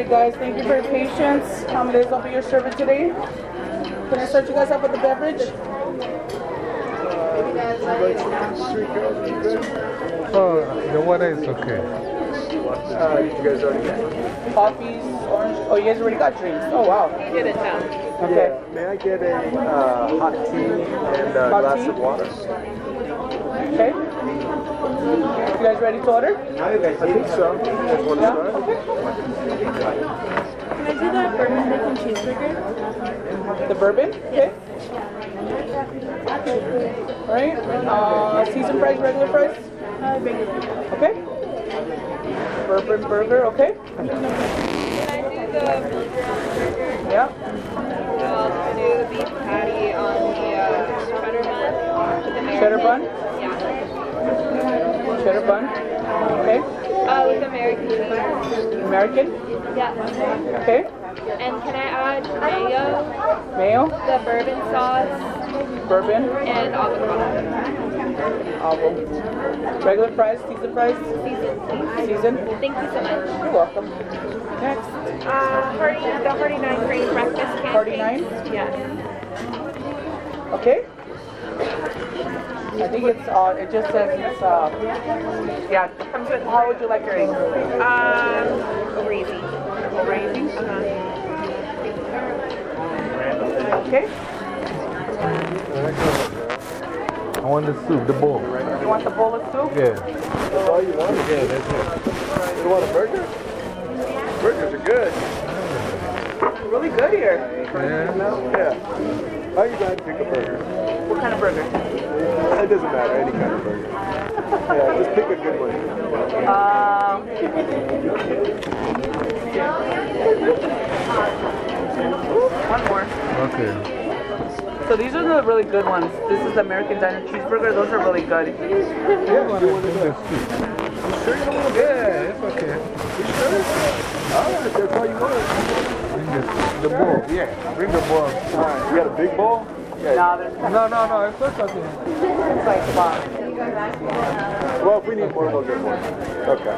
Right, guys, thank you for your patience. How Liz, I'll be your servant today. Can I start you guys up with the beverage? Oh, the water is okay. Uh, you guys already got Coffees, orange. Oh, you guys already got drinks. Oh, wow. Get it done. Okay. Yeah. May I get a uh, hot tea and a Hot glass tea? of water? Okay. You guys ready to order? I think so. You guys want to Yeah? Okay. Can I do that bourbon bacon cheeseburger? The bourbon? Okay. All right. Uh, seasoned fries, regular fries? Uh, regular. Okay. Bourbon burger, okay. Can I do the burger? Yeah. I'll do the beef patty on the uh, cheddar bun. with American. Cheddar bun? Cheddar bun. Okay. Uh, with American. American? Yeah. Okay. And can I add mayo, Mayo, the bourbon sauce, bourbon, and avocado? olive. Regular fries, seasoned fries? Seasoned, please. Seasoned? Thank you so much. You're welcome. Next. Uh, Hearty, the Hearty Nine Grain Breakfast Pancakes. Hearty Nine? Yes. Okay. I think it's, uh, it just says it's, uh, yeah, it comes with, how would you like your eggs? Um, over easy. Over easy? Okay. I want the soup, the bowl. You want the bowl of soup? Yeah. That's all you want? Yeah, that's it. You want a burger? Burgers are good. Really good here. Yeah. Yeah. How you guys pick a burger? What kind of burger? It doesn't matter, any kind of burger. Yeah, just pick a good one. Uh, one more. Okay. So these are the really good ones. This is the American Diner Cheeseburger. Those are really good. Yeah, I want. Sure you don't want a Yeah, it's okay. You sure? All right, that's all you want. The, the bowl. Yeah, bring the bowl. All right, you got a big bowl? Nah, there's No, no, no, it's not okay. it's like, wow. Well, if we need more, we'll get more. Okay.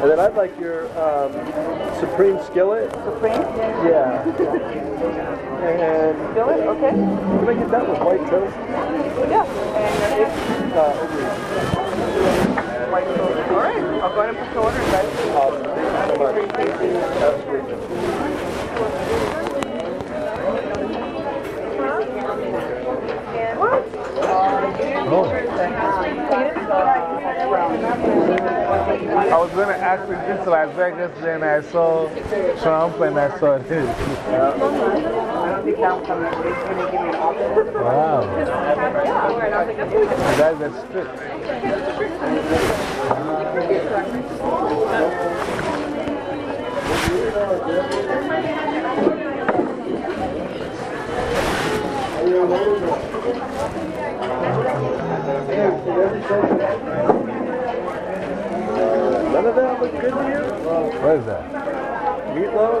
And then I'd like your um, Supreme skillet. Supreme? Yeah. And Skillet? Okay. can I get that with white toast? Yeah. And? Uh. White toast. All right. I'll go ahead and put the order, guys. Awesome. Thank you so much. Oh. I was going to ask you this Las Vegas, then I saw Trump and I saw this. I don't think that will come in. They give me an option. Wow. And I was like, that's really good. You guys are strict. None of that look good to you? What is that? Meatloaf?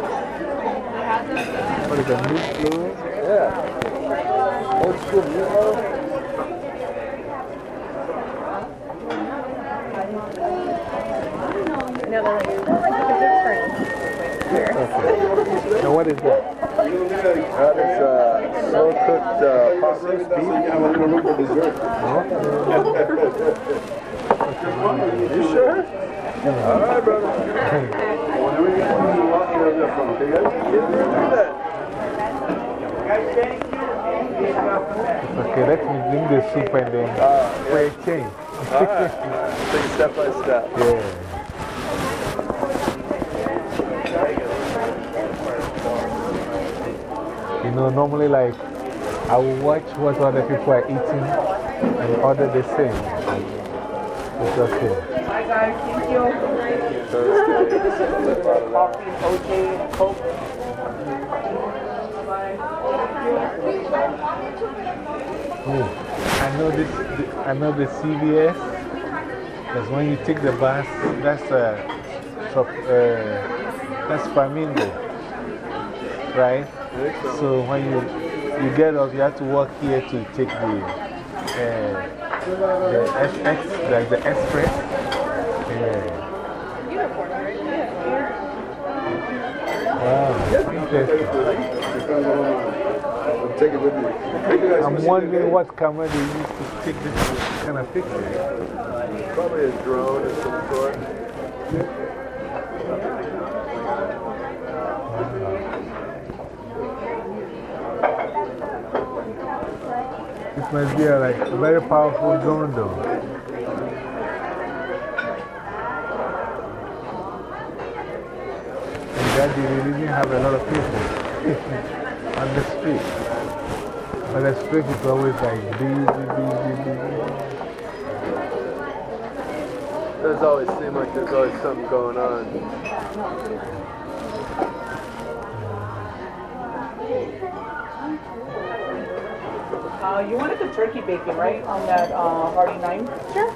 What is that, meat fluid? Yeah. Old school meatloaf? Okay. Now what is that? That is uh, sour cooked uh, pot roast beef. I'm gonna look for dessert. You sure? All right, brother. Whenever you want to walk in the front, okay, guys? Do that. Okay, let me bring the soup and then Uh, a change. All right. Take it step by step. Yeah. You know, normally, like, I will watch what other people are eating and order the same. It's okay. Thank you. Oh, I know this, I know the CVS. Because when you take the bus, that's uh, uh, that's Flamingo, right? So when you, you get off, you have to walk here to take the, uh, the SX, like the express. Yeah. Wow. Take it with me. I'm wondering what camera they use to take this kind of picture. Probably a drone of some sort. This must be a, like, a very powerful drone, though. That they really have a lot of people on the street. But the street is always like busy, busy, busy. Does always seem like there's always something going on. Uh, you wanted the turkey bacon, right? On that uh, Hearty 9? Sure.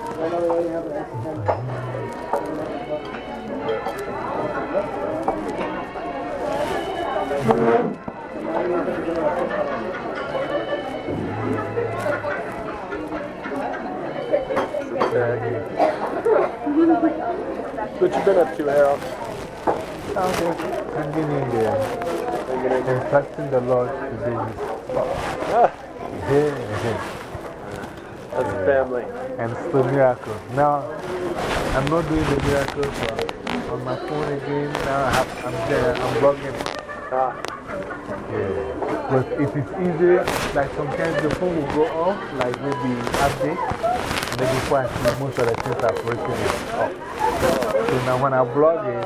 What you been up to, Harold? Hanging in there and trusting the Lord to do His Ah, Yeah. that's family. and it's the miracle. Now, I'm not doing the miracle but on my phone again. Now I have, I'm there, I'm blogging. Ah, Yeah. But if it's easy, like sometimes the phone will go off, like maybe update, and then before I see most of the things are breaking it off. So now when I blog it,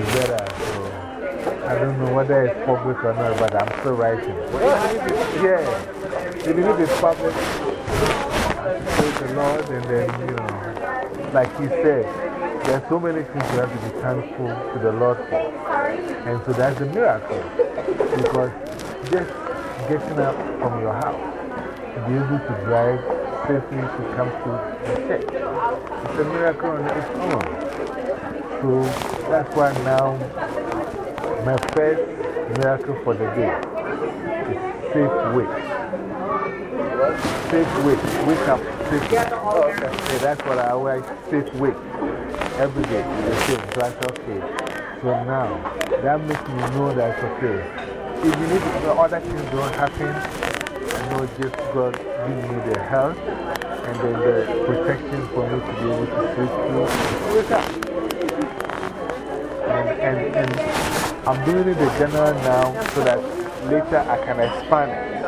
it's better. So I don't know whether it's public or not, but I'm still writing. Yeah. Even if it's public, praise the Lord, and then, you know, like he said, there's so many things you have to be thankful to the Lord for. And so that's a miracle. Because just getting up from your house to be able to drive safely to come to the church, it's a miracle on its own. So that's why now my first miracle for the day is safe wake. Safe wake. Wake up Oh, okay. Yeah, that's what I always safe wake. Every day, the same. So said, okay. So now, that makes me know that it's okay. Even if the other things don't happen, I know just God give me the health and then the protection for me to be able to sleep through. And, and, and I'm doing it the general now so that later I can expand it.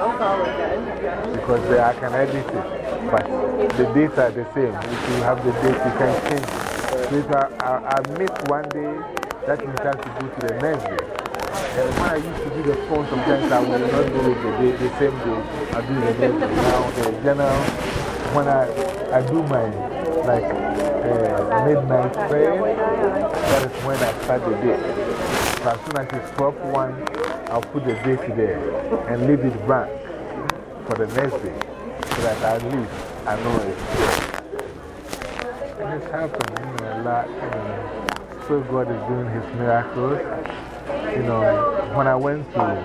Because I can edit it. But the dates are the same. If you have the dates, you can change it. So if I, I, I miss one day, that means I have to go to the next day. And when I used to do the phone, sometimes I will not do it the, day, the same day. I do the next day. Now, the general, when I, I do my like uh, midnight prayer, that is when I start the day. So as soon as it's 12 1, I'll put the date there and leave it blank for the next day so that at least I know it. And it's happened you a lot. You know. So God is doing His miracles. You know, when I went to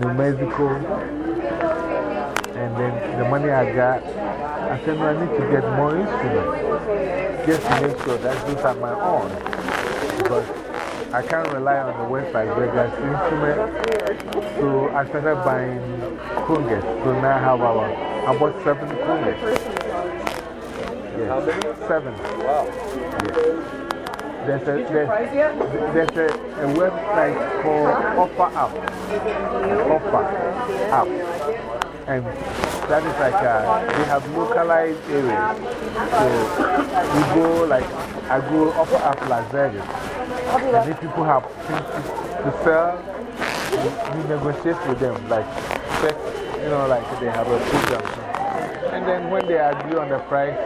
New Mexico and then the money I got, I said, no, I need to get more instruments just to make sure that those are my own. Because I can't rely on the West Las Vegas instrument So I started buying congas. So now I have our, I bought seven congas. Yes, seven. Wow. Yes. There's a, there's, there's a, a website called OfferUp. Offer App. And that is like a, they have localized areas. So we go like, I go OfferUp Las Vegas. And if people have things to, sell, we, we negotiate with them. Like, first, you know, like they have a program. And then when they agree on the price,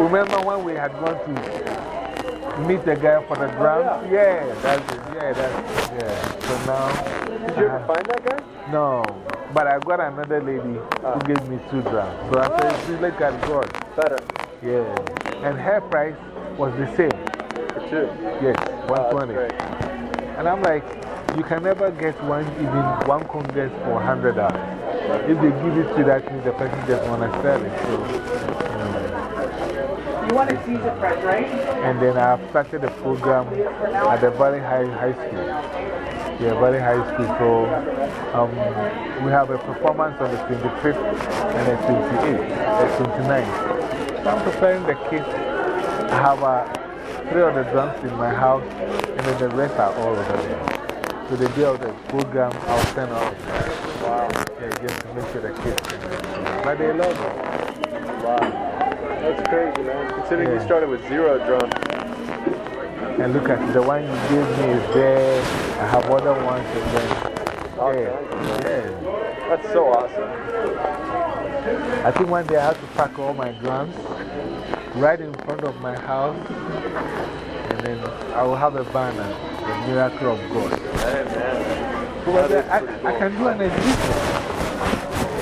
remember when we had gone to meet the guy for the drums? Oh, yeah, that's it. Yeah, that's it. Yeah. So now. Did you ever find that guy? No. But I got another lady who ah. gave me two drums. So I said, oh. she's like at God. Better. Yeah. And her price was the same. For two? Yes, ah, 120. and I'm like, you can never get one, even one congas for $100. If they give it to that means the person just want to sell it. So, You want to see the friend, right? and then I've started a program at the Valley High, High School. Yeah, Valley High School. So um, we have a performance on the 25th and the 28th, the 29th. So I'm preparing the kids. I have uh, three of the drums in my house, and then the rest are all over there. So the day of the program, I'll send out. Wow. Yeah, just to make sure the kids can. But they love it. Wow. That's crazy, man. Considering you started with zero drums. And look at the one you gave me is there. I have other ones and then. Yeah, yeah. That's so awesome. I think one day I have to pack all my drums right in front of my house. And then I will have a banner, The Miracle of God. Man. Because I, I, I can do an exhibition.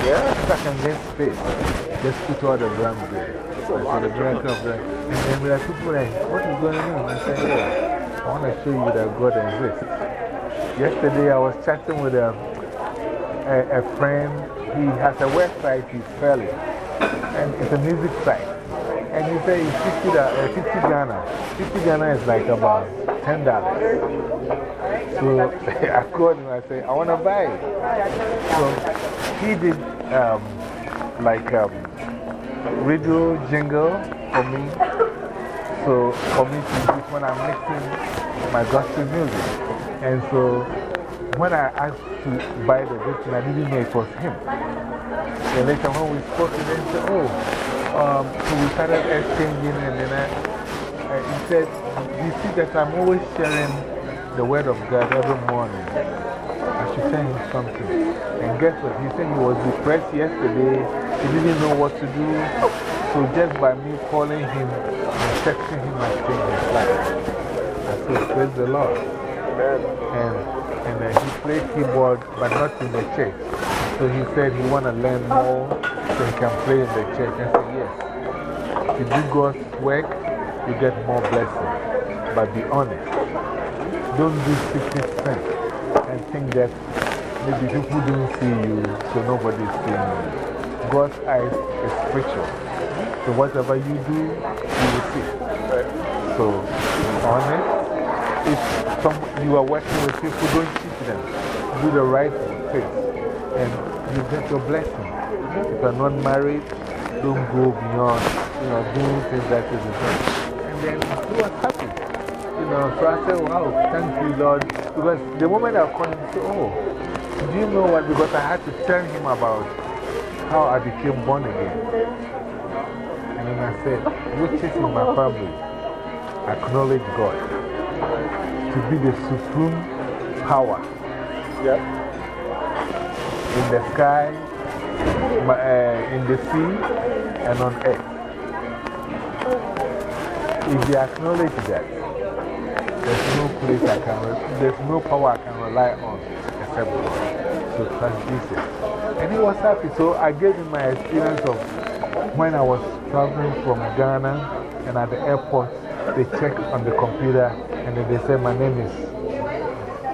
Yeah? I can get space, just put all the drums there. I the miracle of God. And then there are people like, what is going on? I said, yeah, I want to show you that God exists. Yesterday I was chatting with a, a, a friend. He has a website he's selling. And it's a music site. And he said it's 50, uh, 50 Ghana. 50 Ghana is like about $10. So I called him. I said, I want to buy it. So he did um, like um, radio jingle for me. So for me to use when I'm mixing my gospel music. And so when I asked to buy the this I didn't know it was him. And later when we spoke, he said, oh, um, so we started exchanging and then I, I, he said, you see that I'm always sharing the word of God every morning. I should send him something. And guess what? He said he was depressed yesterday. He didn't know what to do. So just by me calling him and texting him, I changed his life. I said, Praise the Lord. And, and uh, he played keyboard, but not in the church. So he said he want to learn more so he can play in the church. I said, Yes. If you do God's work, you get more blessing. But be honest. Don't do 60% and think that maybe people don't see you, so nobody's seeing you. God's eyes is spiritual. So whatever you do, you will see. So, be honest. If some, you are working with people, don't cheat them. Do the right thing. And you get your blessing. If you're not married, don't go beyond, you know, doing things that is important. And then you are happy. You know, so I said, wow, thank you, Lord. Because the moment I called him, I said, oh, do you know what? Because I had to tell him about how I became born again. And then I said, which is in my family, acknowledge God to be the supreme power. Yep. In the sky, uh, in the sea, and on earth. If you acknowledge that, there's no place I can, there's no power I can rely on except God. So trust Jesus. And he was happy. So I gave him my experience of when I was traveling from Ghana and at the airport, they check on the computer and then they say, My name is.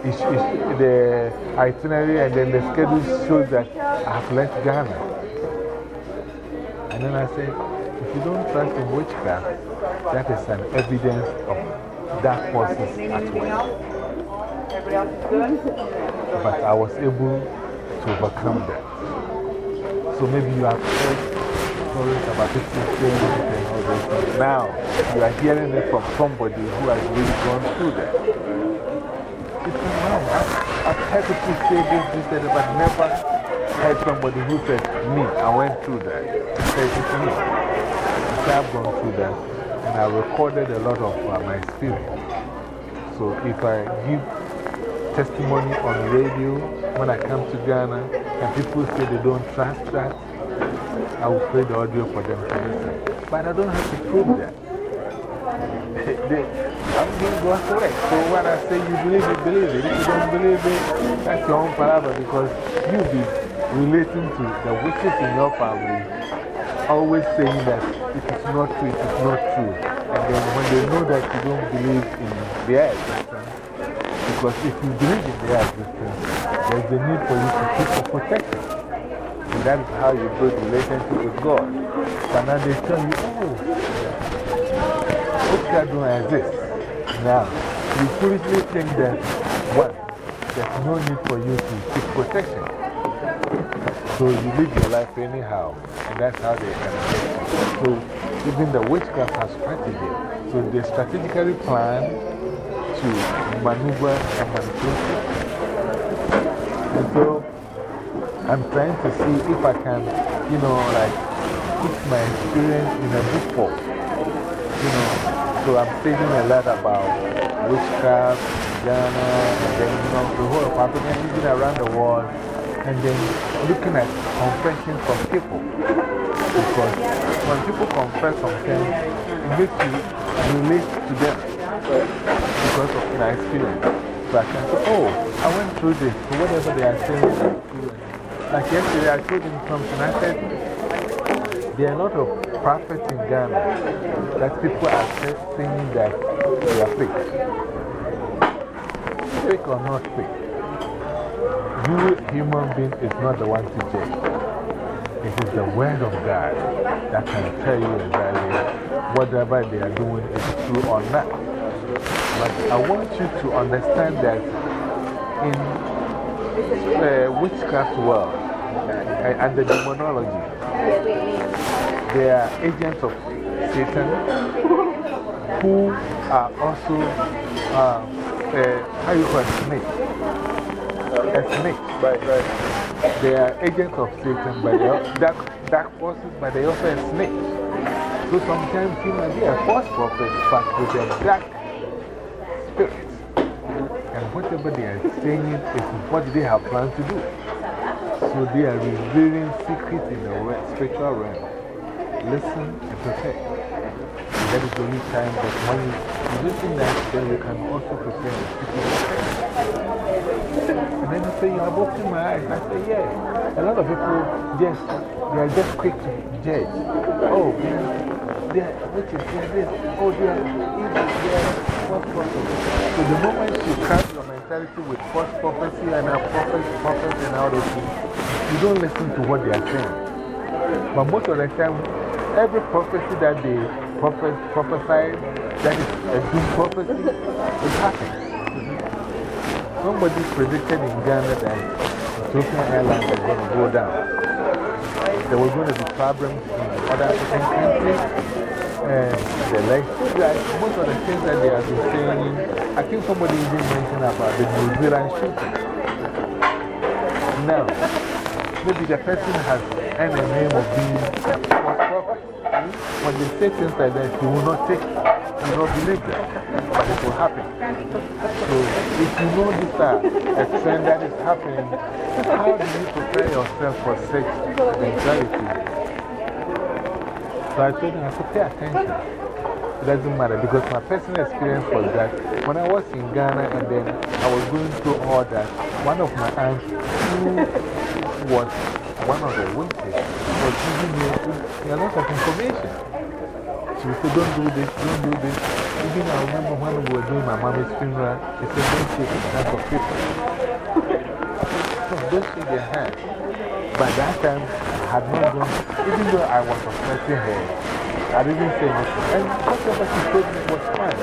The itinerary and then the schedule shows that I have left Ghana. And then I said, If you don't trust in witchcraft, that is an evidence of dark forces at work. But I was able to overcome that. So maybe you have heard stories about people saying and all those things. Now, you are hearing it from somebody who has really gone through that. Say this, that, but never had somebody who said, Me, I went through that. Said, It's me. I've gone through that. And I recorded a lot of uh, my experience. So if I give testimony on radio when I come to Ghana and people say they don't trust that, I will play the audio for them to listen. But I don't have to prove that. I'm doing God's work. So when I say you believe it, believe it. If you don't believe it, that's your own palaver because you be relating to the witches in your family, always saying that it is not true, it is not true. And then when they know that you don't believe in their existence, because if you believe in their existence, there's a need for you to keep for protection. And that is how you build relationship with God. But now they tell you, oh, God don't exist. Now, you foolishly think that, one, there's no need for you to seek protection. So you live your life anyhow, and that's how they can get you. So even the witchcraft has strategy. So they strategically plan to maneuver and manipulate. And so I'm trying to see if I can, you know, like put my experience in a book form. You know, so I'm studying a lot about witchcraft, Ghana, and then, you know, the whole of Africa, even around the world, and then looking at confessions from people. Because when people confess something, it makes you relate to them because of my experience. So I can say, oh, I went through this, so whatever they are saying. Like yesterday, I told him something. I said, there are a lot of prophets in Ghana that people are saying that they are fake. Fake or not fake. You, human being, is not the one to judge. It is the word of God that can tell you exactly whatever they are doing is true or not. But I want you to understand that in the witchcraft world uh, and the demonology, they are agents of Satan who are also, uh, uh, how you call snake. A snake. Right, right. They are agents of Satan, but they are dark, dark forces, but they also are snakes. So sometimes he might be a false prophet, but with a dark spirit. And whatever they are saying is what they have planned to do. So they are revealing secrets in the spiritual realm. Listen and. And that is the only time that when you listen that, then you can also prepare and speak And then you say, You have opened my eyes. I say, Yeah. A lot of people just, they are just quick to judge. Oh, man, they are, which is this? Oh, they are evil, they are false prophets. So the moment you cast mentality with false prophecy and a prophet, prophet and all those things, you don't listen to what they are saying. But most of the time, every prophecy that they prophet, prophesy, that is a doom prophecy, it happens. Somebody predicted in Ghana that Ethiopian Airlines was going to go down. There were going to be problems in other African countries. The election, like most of the things that they have been saying, I think somebody even mentioned about the New Zealand shooting. Now, maybe the person has the name of being false prophet. When they say things like that, you will not take, you will not believe them, but it will happen. So, if you know this uh, a trend that is happening, how do you prepare yourself for such anxiety? So I told him, I said, pay attention. It doesn't matter because my personal experience was that when I was in Ghana and then I was going through all that, one of my aunts who was one of the witches was giving me a lot of information. She say, don't do this, don't do this. Even I remember when we were doing my mommy's funeral, she said, don't shake the hands of people. don't shake their hands. By that time, had not gone, even though I was suspecting her, I didn't say anything. And whatever she told me was fine.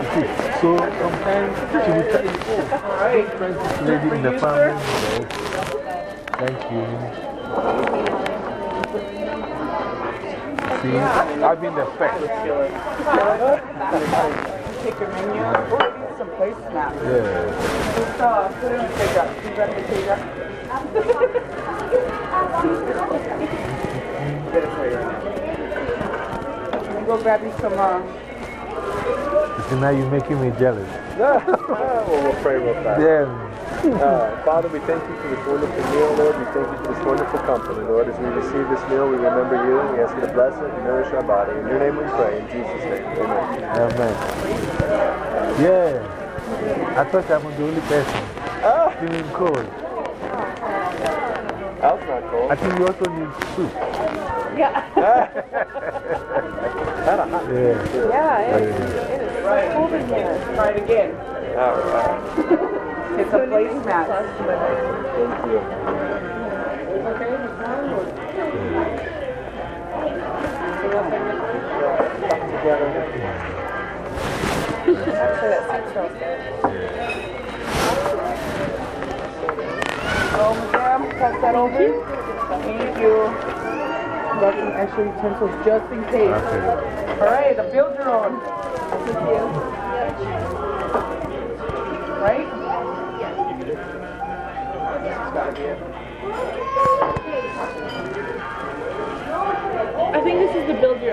to see. So sometimes she will tell you, oh, don't trust this lady in the family. Thank you. See, I've been the first. Take your menu. I some placemats. Yeah. Just uh, put it in the page up. You got the page up? Get it for you. Let me go grab you some. Uh, See, now you're making me jealous. well, we'll pray real fast. Yeah. Uh, Father, we thank you for this wonderful meal, Lord. We thank you for this wonderful company, Lord. As we receive this meal, we remember you. We ask you to bless it and nourish our body. In your name we pray. In Jesus' name. Amen. Amen. Yeah. I thought I'm the only person. Ah. Oh. Feeling cold. That's not cold. I think you also need soup. Yeah. Kind. Yeah. Yeah, it is. It is so cold in here. try it again. All right. It's a placemat. Thank you. Over. Thank you. Got some extra utensils just in case. Okay. All right, the build your own. Thank you. Right? I think this is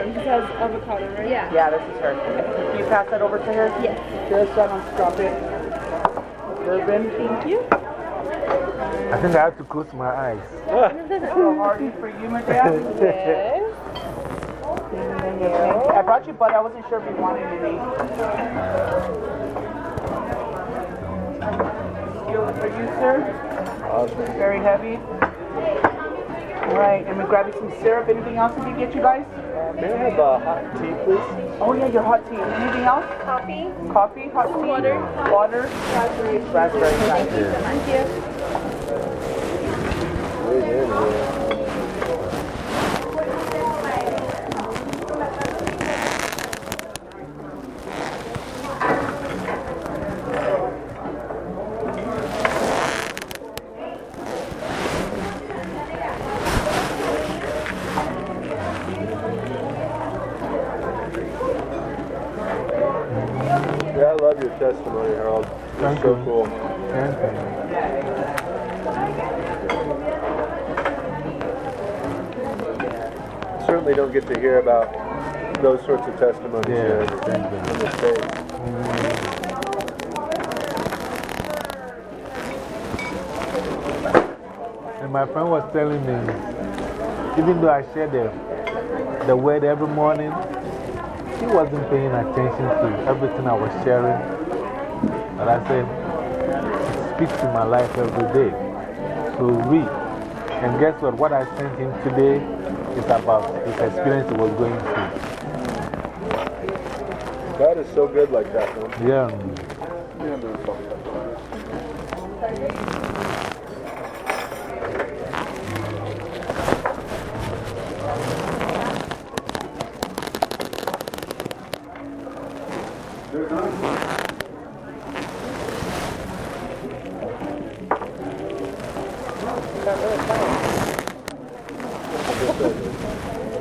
the build because it has avocado, right? Yeah. Yeah, this is her. Can you pass that over to her? Yes. Just so I don't stop it. Bourbon. Thank you. I think I have to close my eyes. So hearty for you, madam. Yes. I brought you butter. I wasn't sure if you wanted any. Skillet for you, sir. Very heavy. All right, and we grab you some syrup. Anything else we can get you guys? Uh, may I have a hot tea, please? Oh yeah, your hot tea. Anything else? Coffee. Coffee, hot tea, Water. water, raspberry, raspberry. Thank you. Yeah, I testimonies Yeah, thank you. in the States. And my friend was telling me, even though I share the, the word every morning, he wasn't paying attention to everything I was sharing. But I said, it speaks to my life every day. So read. And guess what? What I sent him today is about his experience he was going through. God is so good like that, man. Yeah.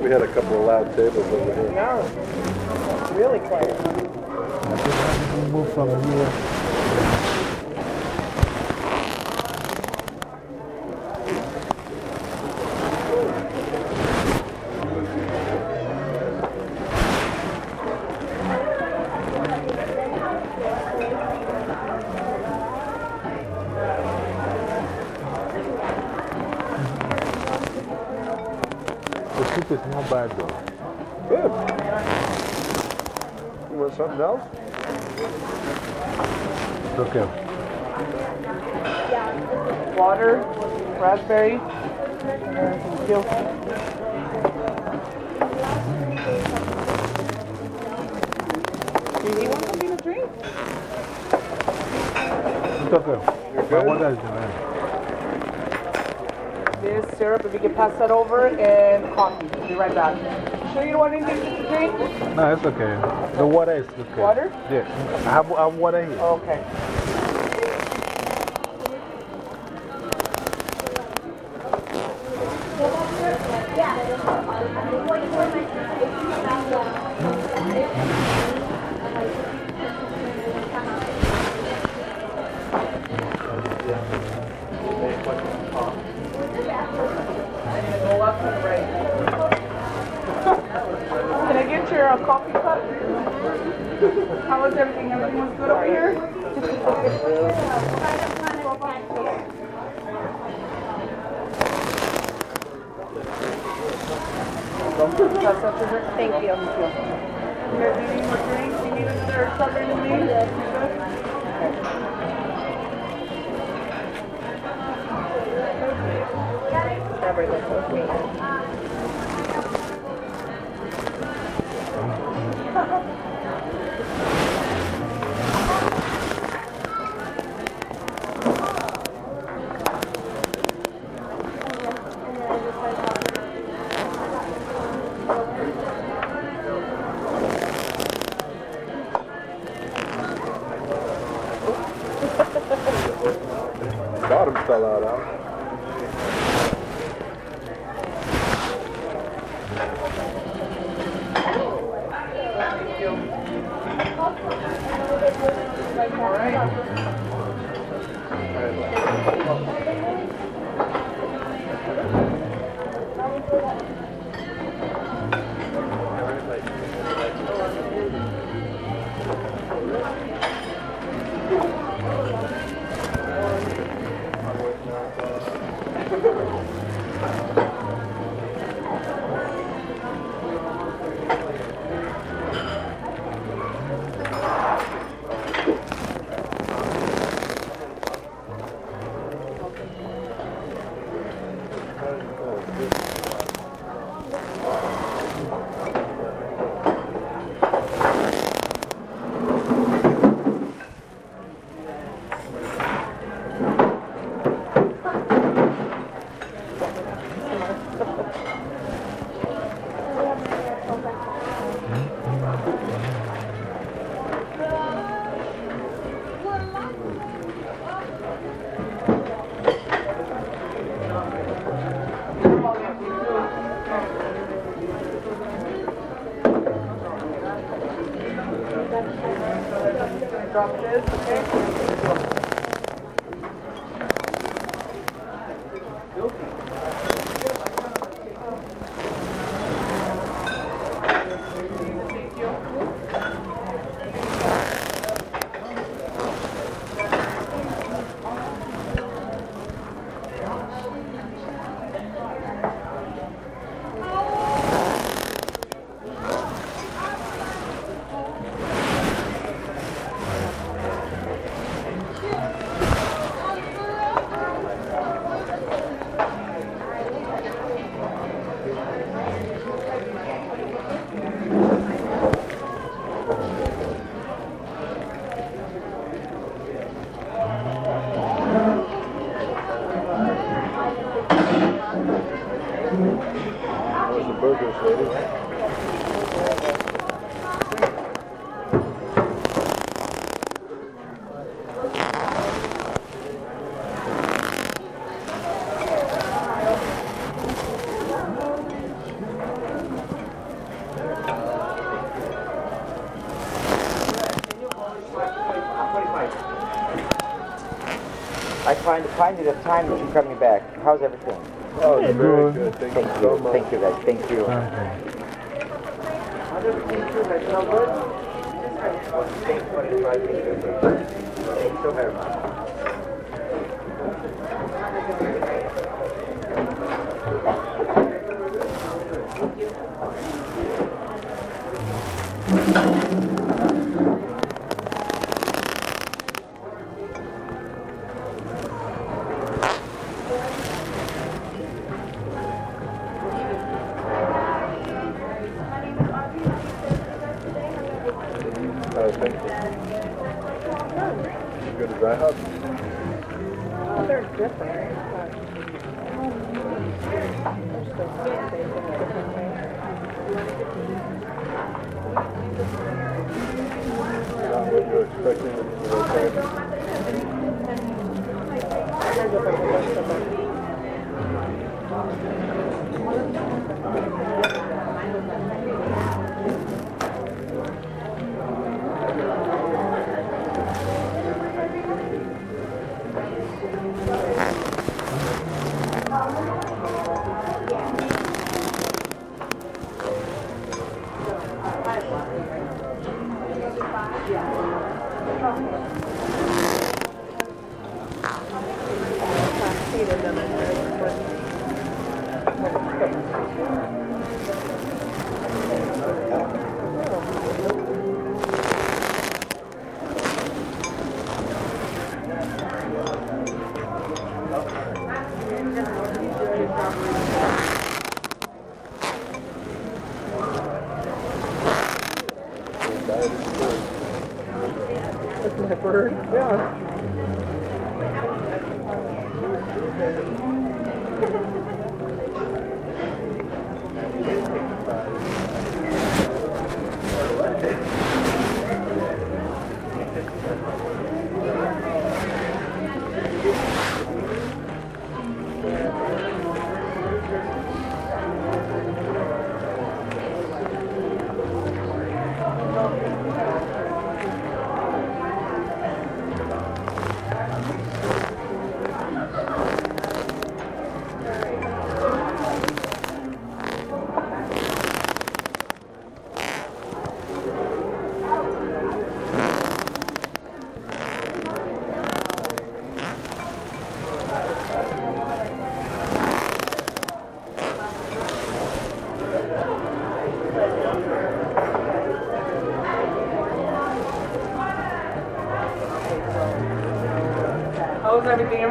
We had a couple of loud tables over here. No, really quiet. I think I need to You want something else? It's okay. Water, raspberry. Thank you. Do you want something to drink? It's okay. My water is nice. This syrup, if you can pass that over, and coffee. Be right back. Sure you don't want anything to drink? No, it's okay. The water is okay. Water? Yeah. I have, I have water here. Okay. I find finally the time that you're coming back. How's everything? Oh, it's very good. Thank you Thank so you. much. Thank you, guys. Thank you. How's everything too, guys? Smell good? Thank you for inviting me. Thank you so very much.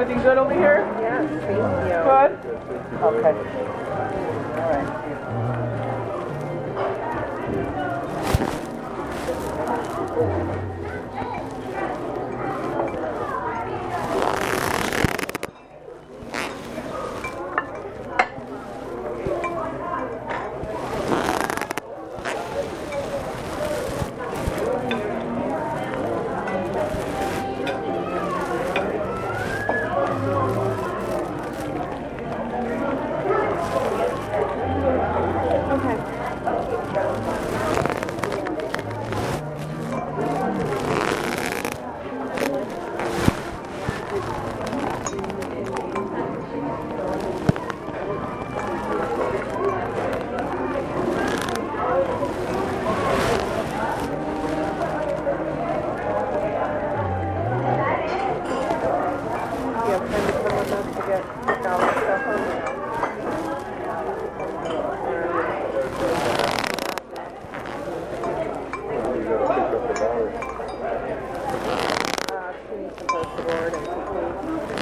Everything good over here? Yes, thank you. Good? Okay. goes forward and quickly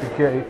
security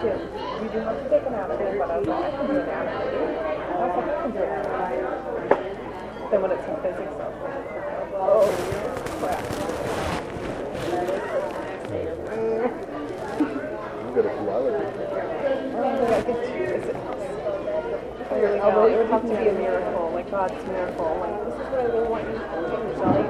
2. You do have to take an action but as long as to do an action. That's a hundred Then when it's in physics, oh crap. I'm a few hours. I get two physics. Although it would have to be a miracle, like God's miracle. Like, this is what I really want you to do, Shelly.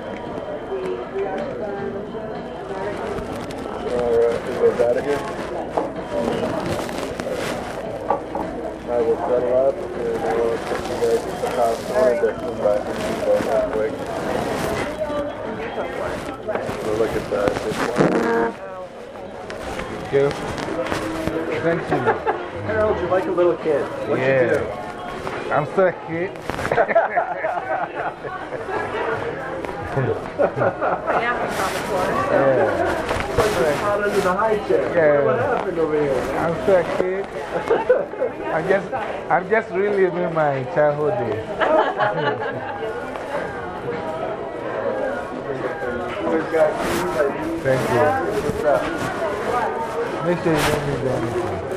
kid? What yeah. you do? I'm still a kid. yeah. Yeah. I'm still a kid. I'm just, I'm just reliving my childhood days. Thank you. Make sure you don't do anything.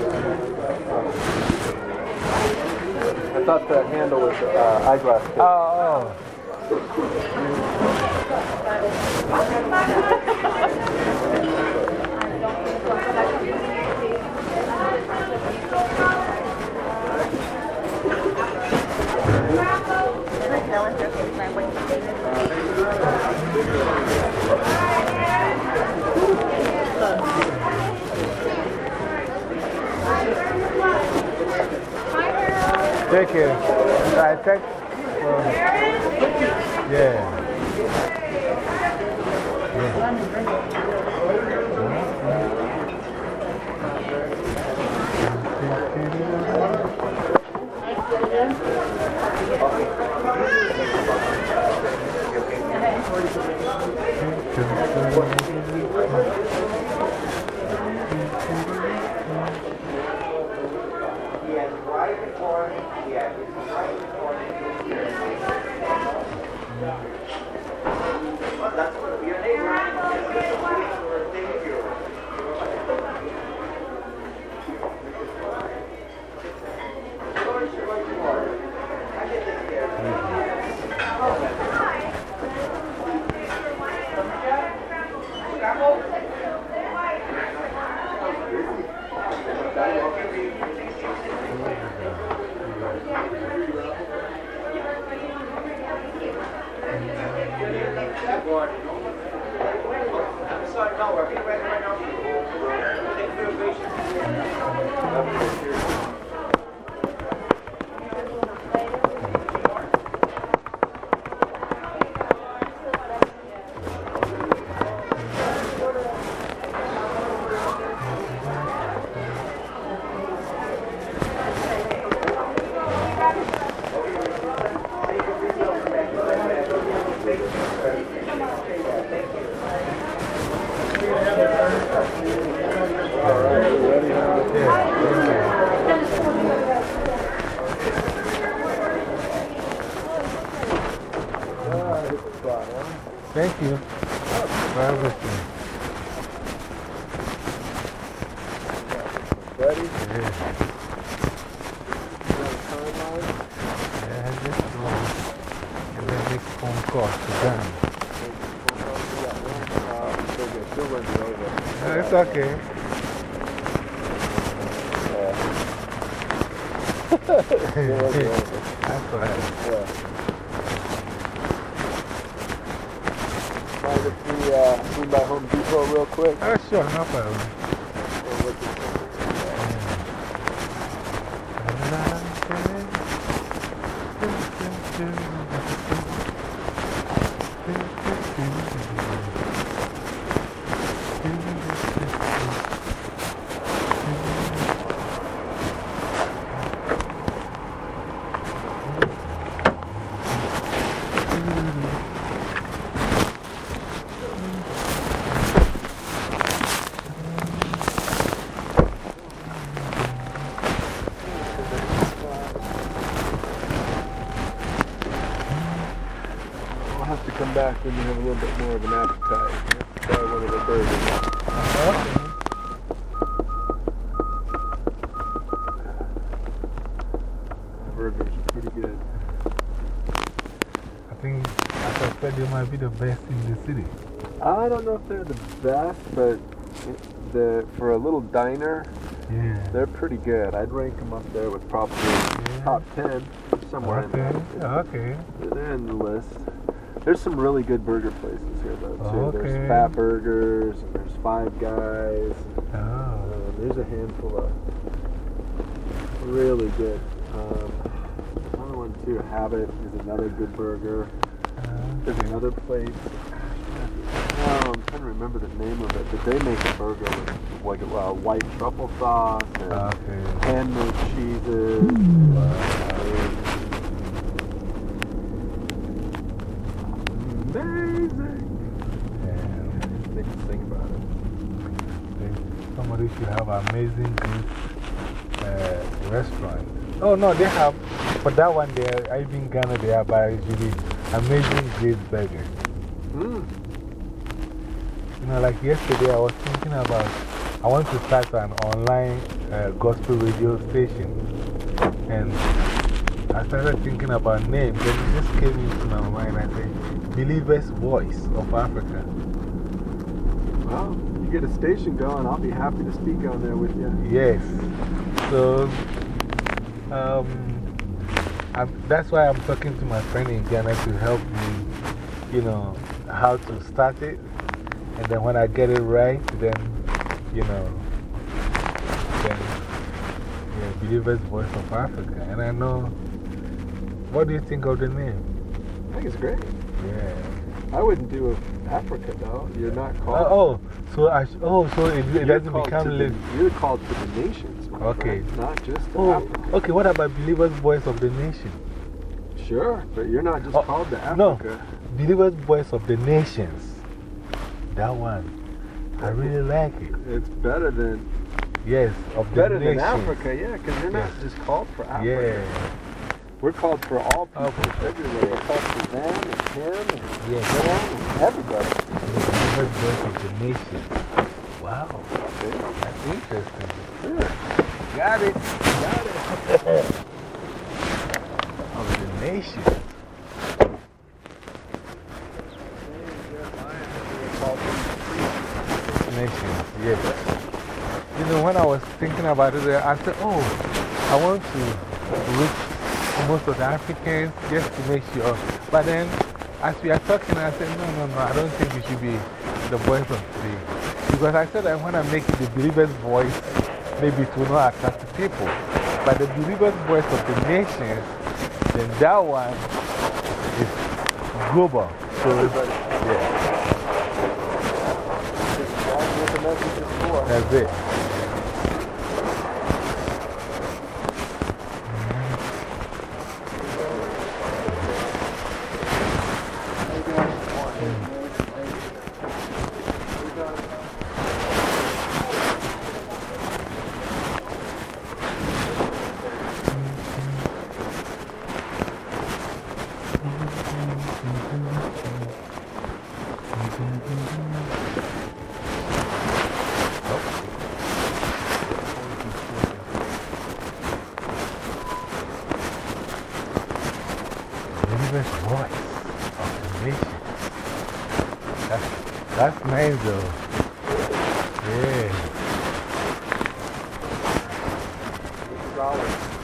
I thought the handle was uh, eyeglass. Too. Oh. oh. Take care. I. Uh, yeah. Little bit more of an appetite. Try one of the burgers. Burgers are pretty good. I think, as I said, they might be the best in the city. I don't know if they're the best, but the, for a little diner, Yeah. they're pretty good. I'd rank them up there with probably top 10, somewhere in there. okay. They're in the list. There's some really good burger places here, though, too. Okay. There's Fat Burgers, and there's Five Guys. Oh. Uh, there's a handful of really good. Um, another one, too, Habit is another good burger. There's another place. Oh, I'm trying to remember the name of it, but they make a burger with like uh, white truffle sauce and Okay. handmade cheeses. Amazing. Yeah. Make us think about it. They- Somebody should have amazing good uh, restaurant. Oh, no, they have, for that one, they are, I think Ghana, they have usually amazing great burgers. Mm. You know, like yesterday, I was thinking about, I want to start an online uh, gospel radio station. And I started thinking about names, and it just came into my mind. I said, Believer's Voice of Africa. You get a station going, I'll be happy to speak on there with you. Yes. So, um, I'm, that's why I'm talking to my friend in Ghana to help me, you know, how to start it. And then when I get it right, then, you know, then, yeah, Believer's Voice of Africa. And I know, what do you think of the name? I think it's great. Yeah. I wouldn't do Africa though. You're not uh, called. Oh, oh, so, I sh oh, so it, it doesn't become. the, You're called to the nations. Okay. friend, not just Oh, Africa. okay, what about Believer's Voice of the Nation? Sure, but you're not just Oh, called to Africa. no. Believer's Voice of the Nations. That one. I really like it. It's better than Yes, of the better nations. than Africa, yeah, because you're not just called for Africa. Yeah. We're called for all people Okay. everywhere. We're called for them and him and Yes. them and everybody. Believer's Voice of the Nations. Wow. That's interesting. Got it. Got it. of the nation. Nations, yes. You know, when I was thinking about it, I said, oh, I want to reach most of the Africans just to make sure. But then, as we are talking, I said, no, no, no, I don't think it should be the voice of the. Because I said I want to make the believer's voice, maybe to not attract the people. But the believer's voice of the nations, then that one is global. So, yeah. That's it. I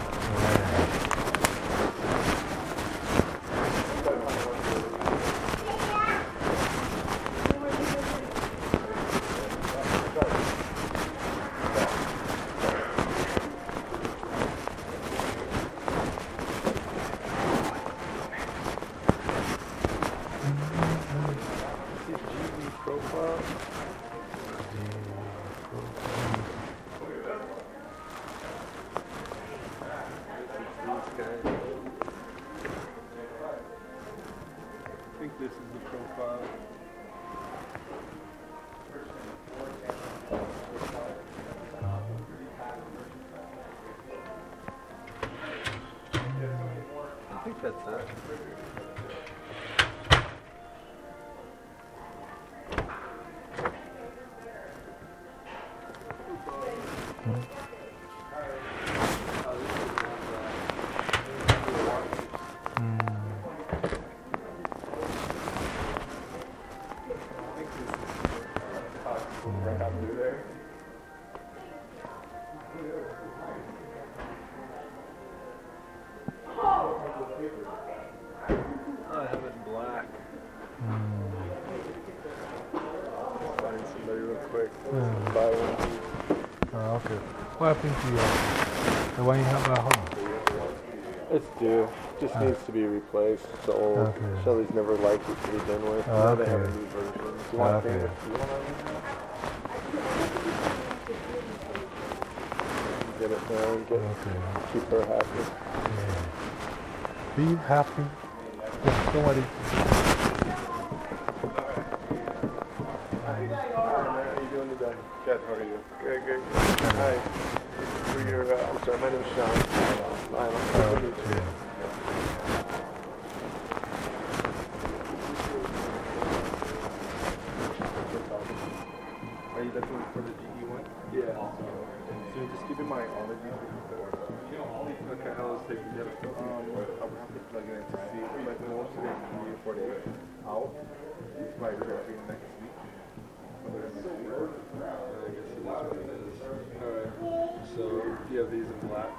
What happened to you? The one you have at home? It's due. Just Ah. needs to be replaced. It's old. Okay. Shelly's never liked it to begin with. Oh, now they have a new version. Do you want Okay. to think it? Do you want to get it now and get, keep her happy? Be happy. Yeah, don't worry. How are you doing How are you? Good. Good. Hi. We're your, uh, I'm sorry. My name's Sean. Lionel. Nice to meet you. Are you looking for the GE one? Yeah. So just keep in mind all of these. Okay. How's take you get it. Um, I would have to plug it in to see, like most of it, four days out. Might be next week. Other than next week. I guess it is what it is. So you have these in black.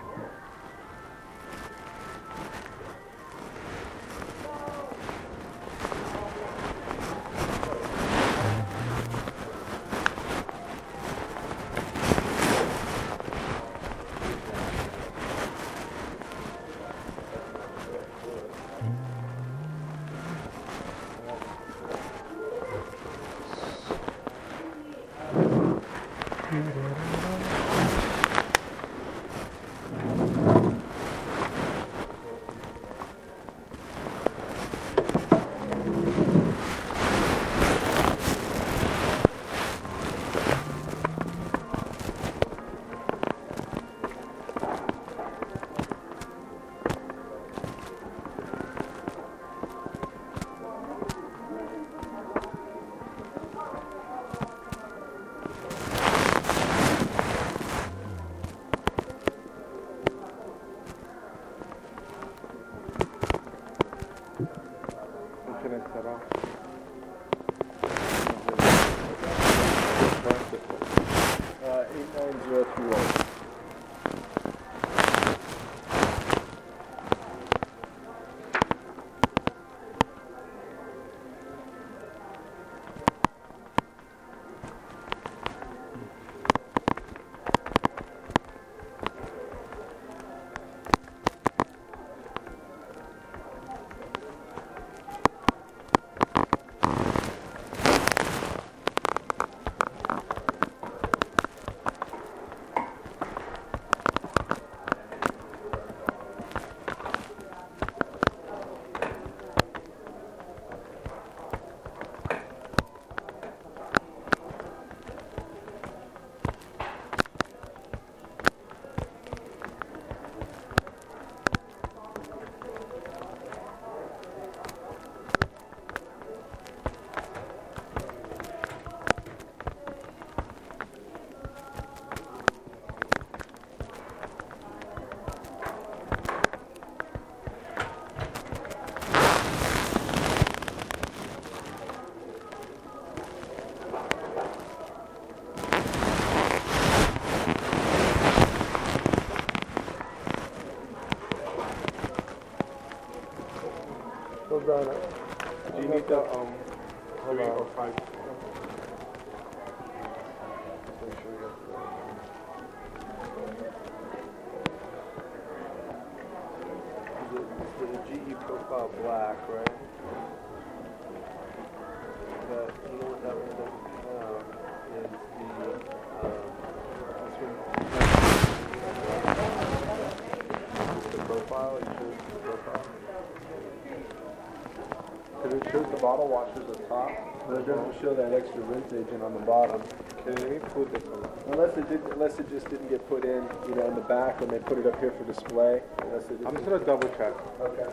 It shows the bottle washers at top, but it doesn't show that extra rinse agent on the bottom. Okay, let me put this. Unless it did, unless it just didn't get put in, you know, in the back when they put it up here for display. I'm just gonna double check. Okay.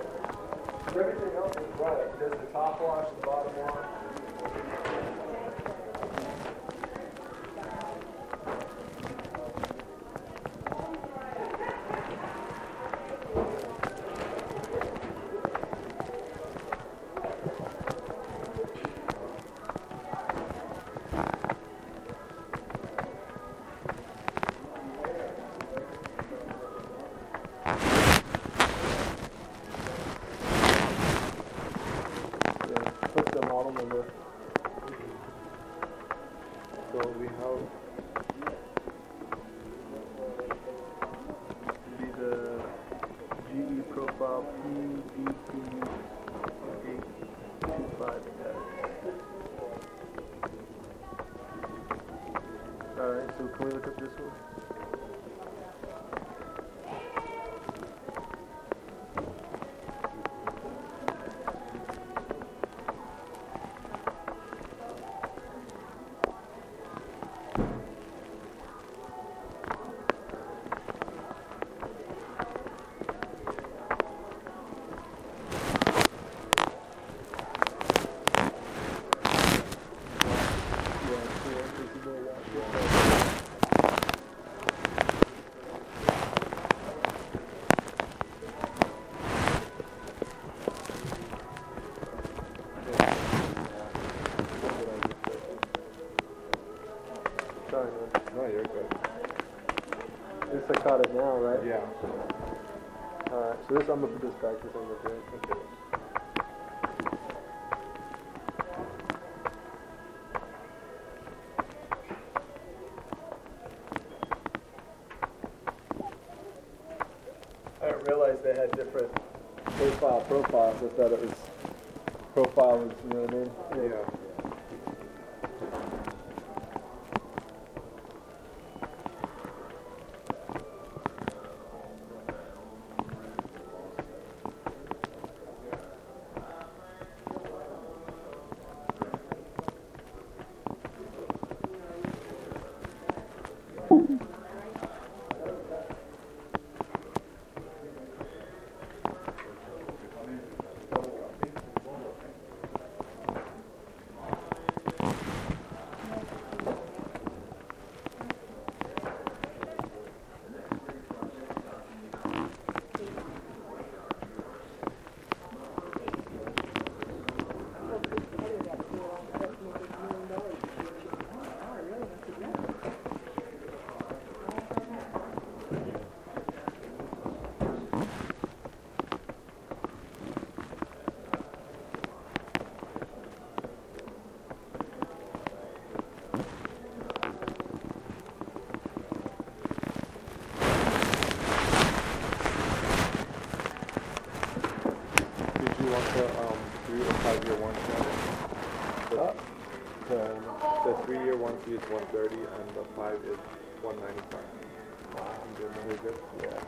Everything else is right. Does the top wash, the bottom wash? So this, I'm gonna put this back, this I'm gonna do it. I didn't realize they had different profile profiles. I thought it was profile was, you know what I mean? Yeah. Did you want the um, three or five year warranty on it? The, the, the three year warranty is 130 five is 195. Wow. Um, you good? Yeah.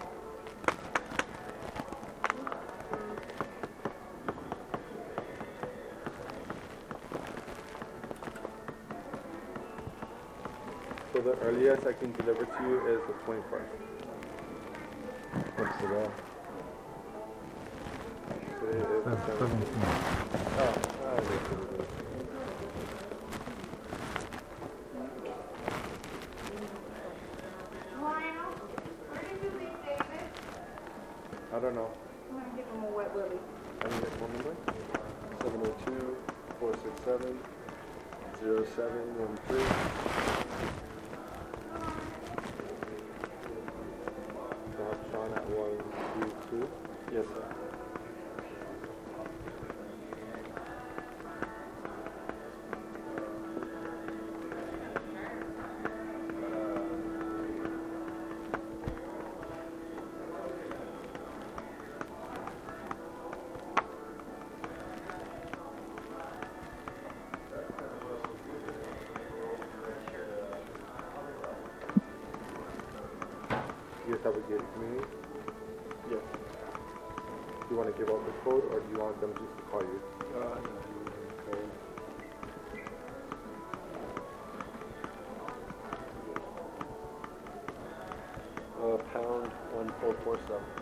So the earliest I can deliver to you is the 21st. What's the day? Today is the That's 17th. 17. Oh, ah, it is what it is. I don't know. Give him a wet willy. I need it one number. 702 467 0713. Community? Yes. Do you want to give out the code or do you want them just to call you? Uh, okay. Uh, pound 1447.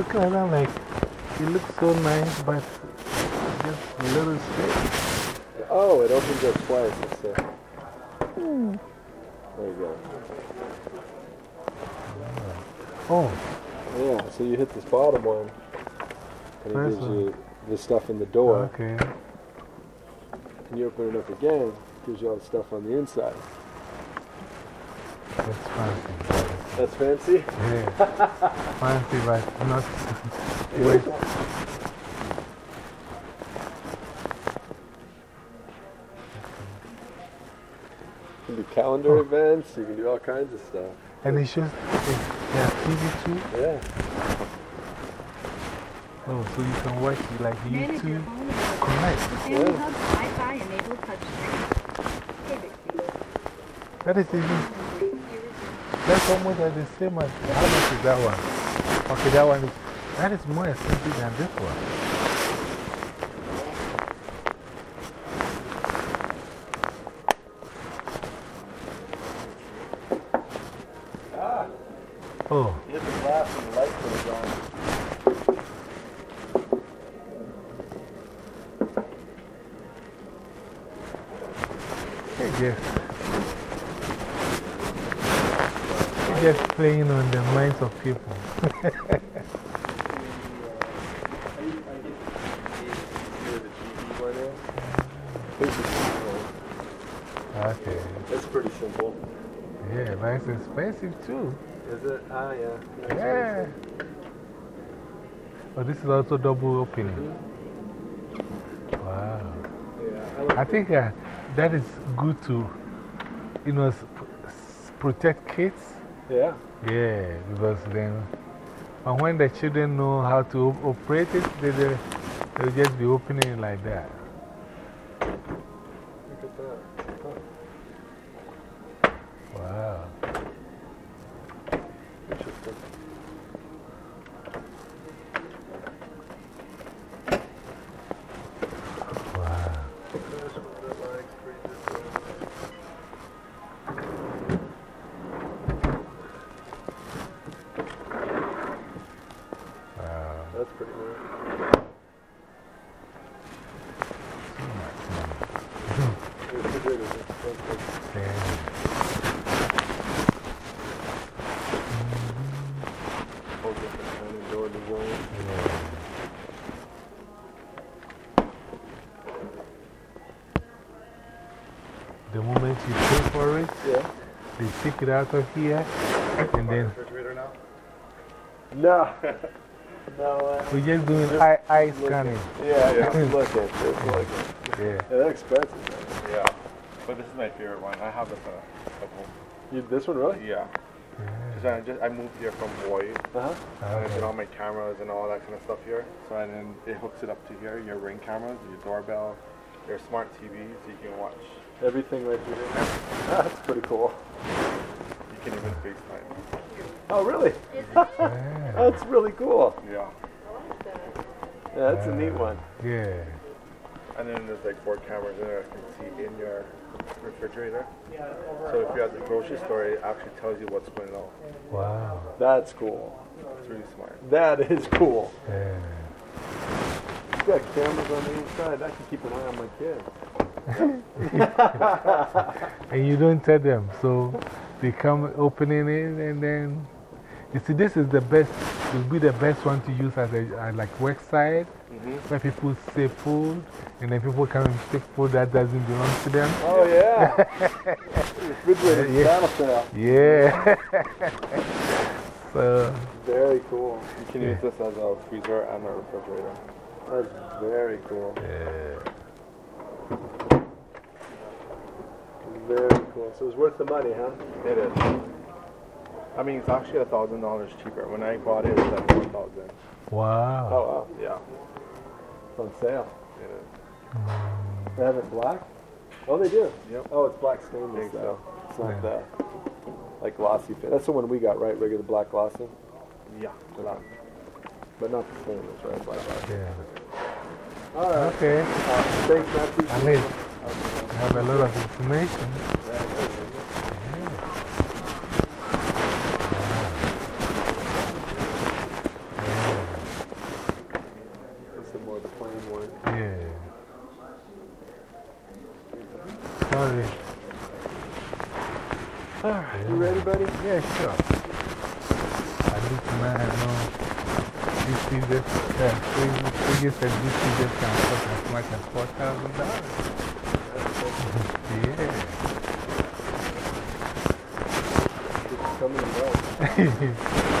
Looking at it like, it looks so nice, but just a little straight. Oh, it opens up twice. Let's. Hmm. There you go. Oh. oh, Yeah, so you hit this bottom one, and it gives you the stuff in the door. okay. And you open it up again, gives you all the stuff on the inside. That's fancy. That's fancy? Yeah. fancy, but not. Wait. You can do calendar oh. events, you can do all kinds of stuff. And it's just, yeah, TV too. Yeah. Oh, so you can watch like Manage your YouTube. own Connect. Family Hub Wi-Fi enabled touchscreen. Hey, Bixby. That is even, that's almost the same as, how much is that one? Okay, that one, is, that is more expensive than this one. Too. Is it? Ah, yeah. Yeah. Oh, this is also double opening. Wow. Yeah, I think uh, that is good to, you know, protect kids. Yeah. Yeah, because then, and when the children know how to operate it, they, they, they'll just be opening it like that. Look at that. Wow. It out of here, and then No. no. Uh, we're just doing eye, eye scanning. yeah, yeah. Look at this. Look at Yeah. Yeah, they're expensive. Yeah. But this is my favorite one. I have this one. a couple. You, this one, really? Yeah. Cause I, just, I moved here from Hawaii. Uh huh. And I did all my cameras and all that kind of stuff here. So and then it hooks it up to here, your ring cameras, your doorbell, your smart TV, so you can watch. Everything right through there. That's pretty cool. You can even FaceTime. Oh, really? Yeah. That's really cool. Yeah. Yeah, that's a neat uh, one. Yeah. And then there's like four cameras in there that can see in your refrigerator. Yeah. So if you're at the grocery store, it actually tells you what's going on. Wow. That's cool. It's really smart. That is cool. Yeah. You got cameras on the inside. I can keep an eye on my kids. And you don't tell them, so they come opening it, and then you see, this is the best, will be the best one to use as a uh, like work site Mm-hmm. where people say food, and then people come and take food that doesn't belong to them. Oh, yeah. Refrigerator Yeah. Yeah. so, Very cool. You can use this as a freezer and a refrigerator. That's very cool. yeah. Very cool. So it's worth the money, huh? It is. I mean, it's actually a thousand dollars cheaper. When I bought it, it was like one thousand. Wow. Oh, wow. Yeah, It's on sale. it is. They have it black? Oh, they do? Yep. Oh, it's black stainless Think though. It's not Yeah. the, like glossy fit. That's the one we got, right? Regular black glossy? Yeah, Black. But not the stainless, right? Black glossy. Yeah. All right. Okay. Uh, thanks, Matthew. At least I have a lot of information. That's some more of the plain one. Yeah. Sorry. Alright, you ready, buddy? Yeah, sure. I need to man know this is just, uh, we, we just said this is just can cost as much as $4,000. Yeah. It's coming and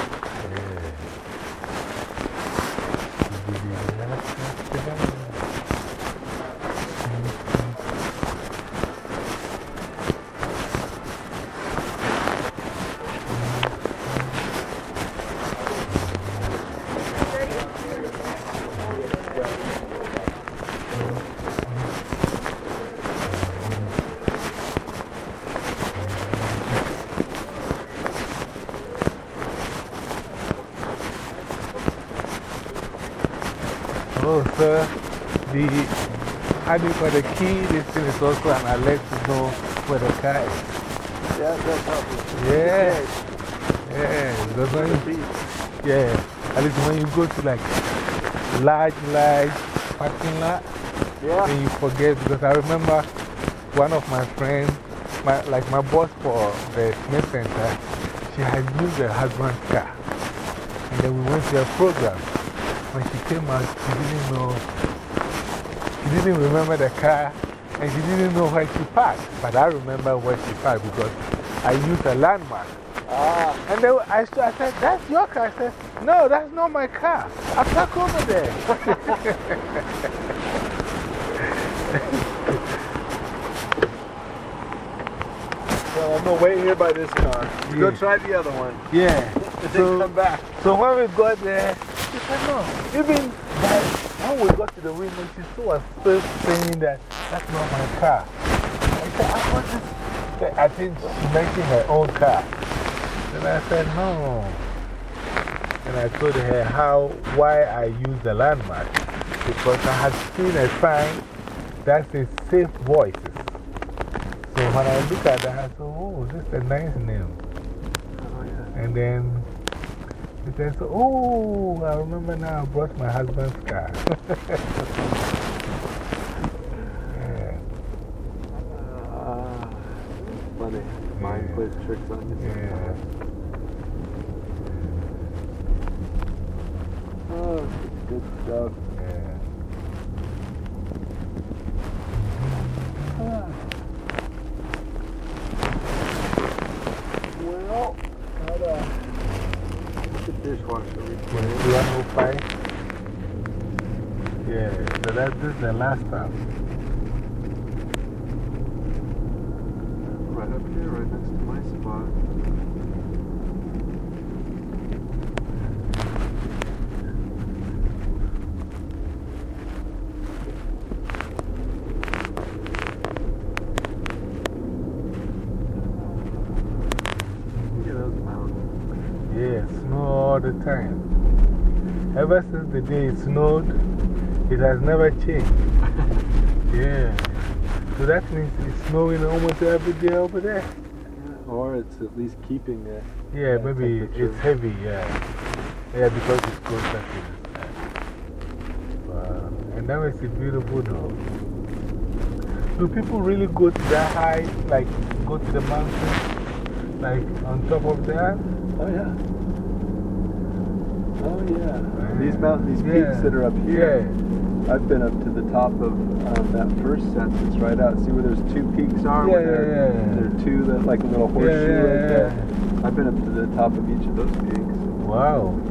you call the key? This thing is also an alert to know where the car is. Yeah, that's helpful. Yeah. Yeah. Because when you, yeah. At least when you go to like large, large parking lot, Yeah. then you forget. Because I remember one of my friends, my, like my boss for the Smith Center, she had used her husband's car. And then we went to a program. When she came out, she didn't know, she didn't remember the car and she didn't know where she parked. But I remember where she parked because I used a landmark. Ah, And then I, I said, That's your car. I said, No, that's not my car. I parked over there. well, I'm gonna wait here by this car. Go Yeah. try the other one. yeah. And then So, come back. so when we got there, she said, No. Even when we got to the window, she still still saying that that's not my car. I said, I was just, I think she mentioned her own car. And I said, No. And I told her how, why I use the landmark. Because I had seen a sign that says Safe Voices. So when I look at that, I said, Oh, this is a nice name. And then he says, Oh, I remember now I brought my husband's car. yeah, Ah, funny. Mind Yeah. plays yeah. Oh, good stuff. yeah. Well, got a the dishwasher When replaced. you want to fight? Yeah, so that, this is the last time. Right up here, right next to my spot. Look at those mountains. Yeah, snow all the time. The day it snowed, it has never changed. yeah. So that means it's snowing almost every day over there. Or it's at least keeping it. Yeah, that maybe it's heavy, yeah. Yeah, because it's closer to the. Wow. And that makes it beautiful though. Do people really go to that high, like go to the mountain, like on top of that? Oh, yeah. Oh, yeah. These Yeah. mountain, these Yeah. peaks that are up here. I've been up to the top of um, that first set that's right out. See where those two peaks are? Yeah, where there, yeah, yeah. there are two that like a little horseshoe yeah, right there. I've been up to the top of each of those peaks. Wow.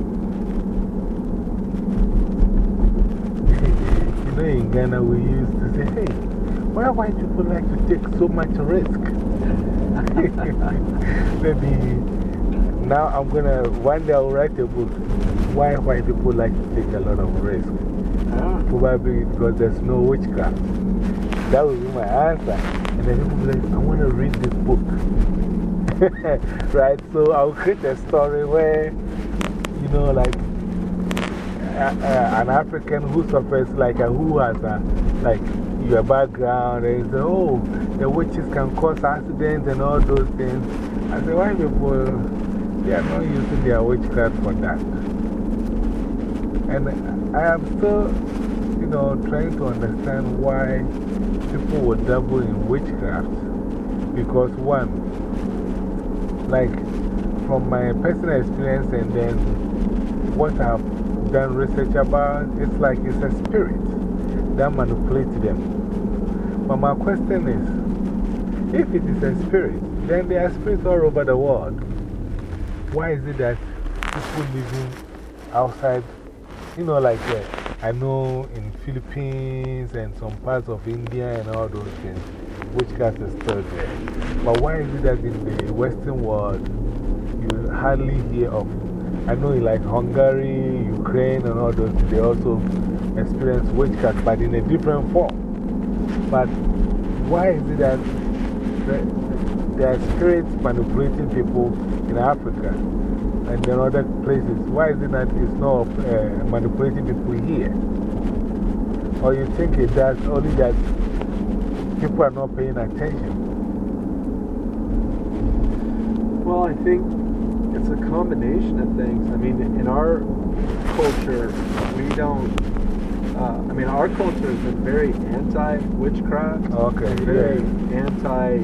you know, in Ghana, we used to say, hey, why white people like to take so much risk? Maybe now I'm going to, one day I'll write a book, why white people like to take a lot of risk. Ah, Probably because there's no witchcraft. That would be my answer. And then people be like, I want to read this book. right? So I'll create a story where, you know, like, a, an African who suffers, like a, who has a, like your background, and say, oh, the witches can cause accidents and all those things. I say, why people, they are not using their witchcraft for that. And I am still, you know, trying to understand why people would dabble in witchcraft. Because, one, like from my personal experience and then what I've done research about, it's like it's a spirit that manipulates them. But my question is if it is a spirit, then there are spirits all over the world. Why is it that people living outside, you know, like I know in Philippines and some parts of India and all those things, witchcraft is still there. But why is it that in the Western world you hardly hear of? I know in like Hungary, Ukraine, and all those, they also experience witchcraft, but in a different form. But why is it that the, there are spirits manipulating people in Africa and in other places? Why is it that it's not uh, manipulating people here? Or you think it does only that people are not paying attention? Well, I think it's a combination of things. I mean, in our culture, we don't. Uh, I mean, our culture has been very anti witchcraft. Okay, Very anti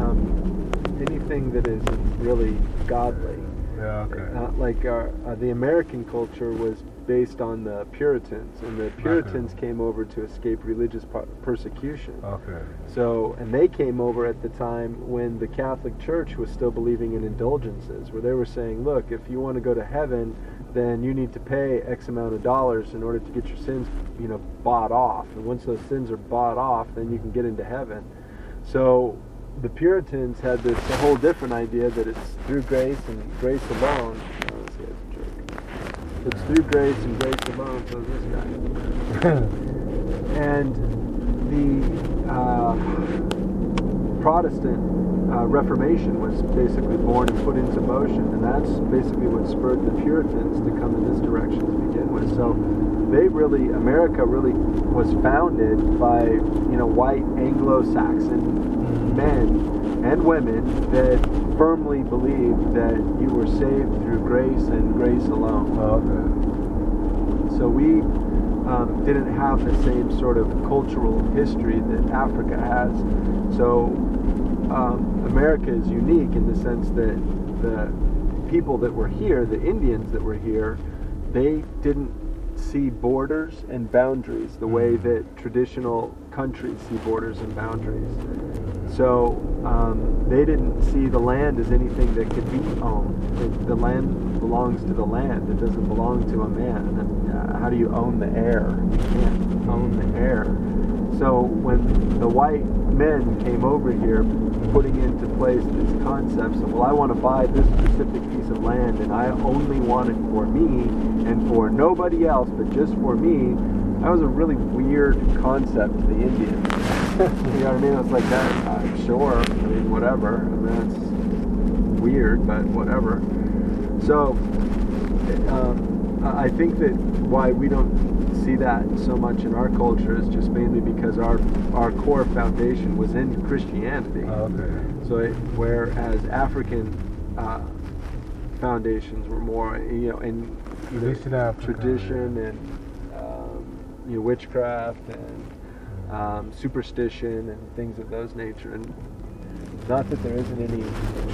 um, anything that is really godly. Yeah, okay. Uh, like our, uh, the American culture was based on the Puritans, and the Puritans came over to escape religious persecution. Okay. So, and they came over at the time when the Catholic Church was still believing in indulgences, where they were saying, look, if you want to go to heaven, then you need to pay X amount of dollars in order to get your sins, you know, bought off. And once those sins are bought off, then you can get into heaven. So, the Puritans had this whole different idea that it's through grace and grace alone. Oh, this guy's a jerk. It's through grace and grace alone. So this guy. and the uh, Protestant uh, Reformation was basically born and put into motion, and that's basically what spurred the Puritans to come in this direction to begin with. So they really, America really was founded by you know white Anglo-Saxon men and women that firmly believed that you were saved through grace and grace alone. Okay. So we um, didn't have the same sort of cultural history that Africa has. So um, America is unique in the sense that the people that were here, the Indians that were here, they didn't see borders and boundaries the way that traditional countries see borders and boundaries. So um, they didn't see the land as anything that could be owned. It, the land belongs to the land. It doesn't belong to a man. Uh, how do you own the air? You can't own the air. So when the white men came over here, putting into place these concepts of, well, I want to buy this specific piece of land and I only want it for me and for nobody else but just for me, that was a really weird concept to the Indians. you know what I mean? It's like that, uh, sure, I mean, whatever. I mean, it's weird, but whatever. So, um, I think that why we don't see that so much in our culture is just mainly because our our core foundation was in Christianity. Okay. So, it, whereas African uh, foundations were more, you know, in you know, Traditional African, tradition and you know, witchcraft and um, superstition and things of those nature. And not that there isn't any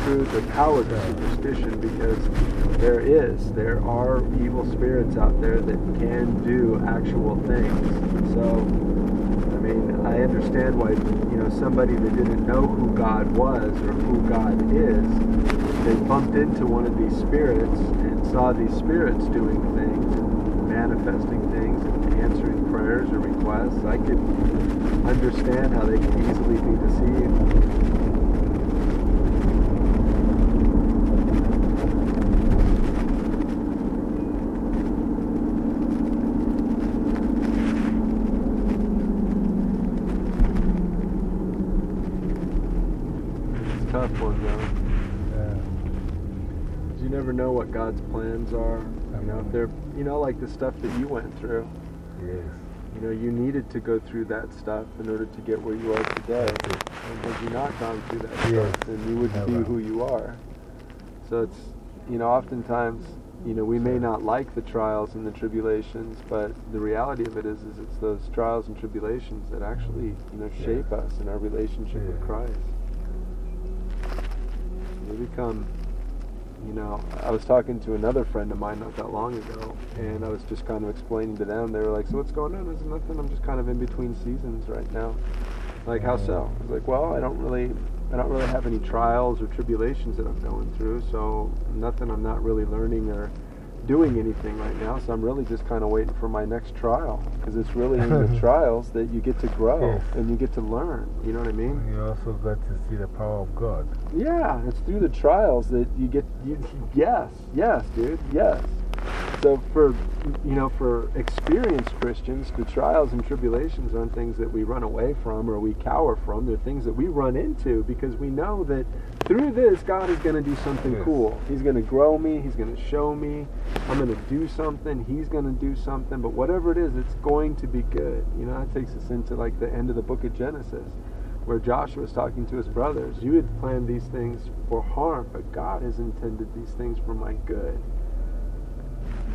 truth or power to superstition, because there is. There are evil spirits out there that can do actual things. So, I mean, I understand why, you know, somebody that didn't know who God was or who God is, they bumped into one of these spirits and saw these spirits doing things and manifesting things and answering prayers or requests. I could understand how they could easily be deceived. It's tough though. You never know what God's plans are. You know, if they're, you know, like the stuff that you went through. Yes. You know, you needed to go through that stuff in order to get where you are today. And had you not gone through that stuff, then you wouldn't be who you are. So it's, you know, oftentimes, you know, we may not like the trials and the tribulations, but the reality of it is, is it's those trials and tribulations that actually, you know, shape us in our relationship with Christ. We become, you know, I was talking to another friend of mine not that long ago, and I was just kind of explaining to them. They were like, "So what's going on?" Said, "Nothing. I'm just kind of in between seasons right now." Like, how so? I was like, "Well, I don't really, I don't really have any trials or tribulations that I'm going through, so nothing. I'm not really learning or doing anything right now. So I'm really just kind of waiting for my next trial because it's really in the trials that you get to grow Yes. and you get to learn. You know what I mean? You also got to see the power of God. Yeah, it's through the trials that you get. You, yes, yes, dude, yes. So for you know, for experienced Christians, the trials and tribulations aren't things that we run away from or we cower from. They're things that we run into because we know that through this, God is going to do something Yes. cool. He's going to grow me. He's going to show me. I'm going to do something. He's going to do something. But whatever it is, it's going to be good. You know, that takes us into like the end of the book of Genesis where Joshua is talking to his brothers. You had planned these things for harm, but God has intended these things for my good.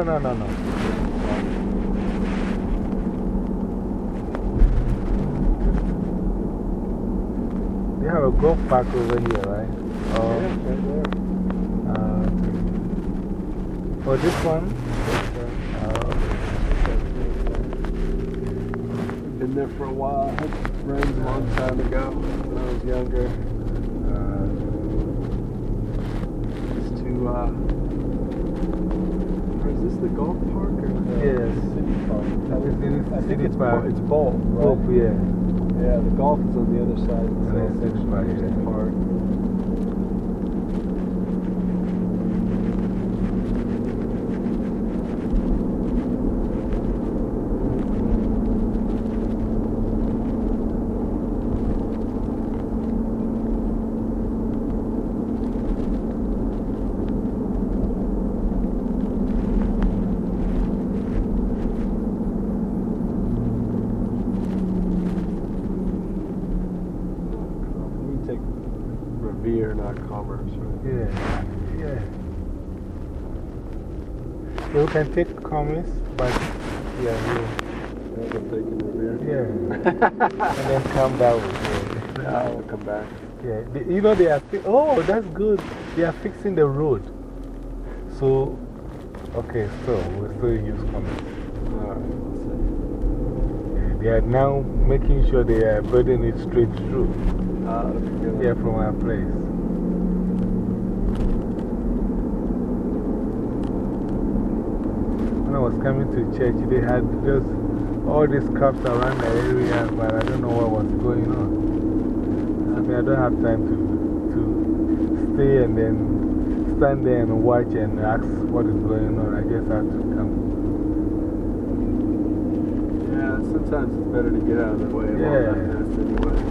no, no, no. They have a golf park over here, right? Oh, uh, oh this one? Uh, Been there for a while. I had friends a long time ago when I was younger. uh, Used to, uh, or is this the golf park or the Yes. city park? It's in I think City it's. Bo- it's Bowl. right? Hope, yeah. Yeah, the golf is on the other side of the Yeah, section Park, of the yeah. park. You take Revere, not Commerce, right? Yeah, yeah. We can take Commerce, but yeah, we, We'll take it over here. Yeah. and then come that way. Yeah, I'll come back. Yeah, they, you know, they are, oh, that's good. They are fixing the road. So, okay, so we'll still use Commerce. Yeah, they are now making sure they are building it straight through. Uh, Yeah, from our place. When I was coming to church, they had just all these cops around the area, but I don't know what was going on. I mean, I don't have time to, to stay and then stand there and watch and ask what is going on. I just have to come. Yeah, sometimes it's better to get out of the way Yeah. anyway.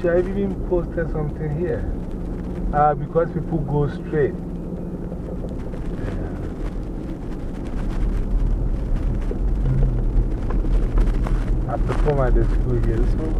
Should have even posted something here. Ah, because people go straight. I perform at the school here.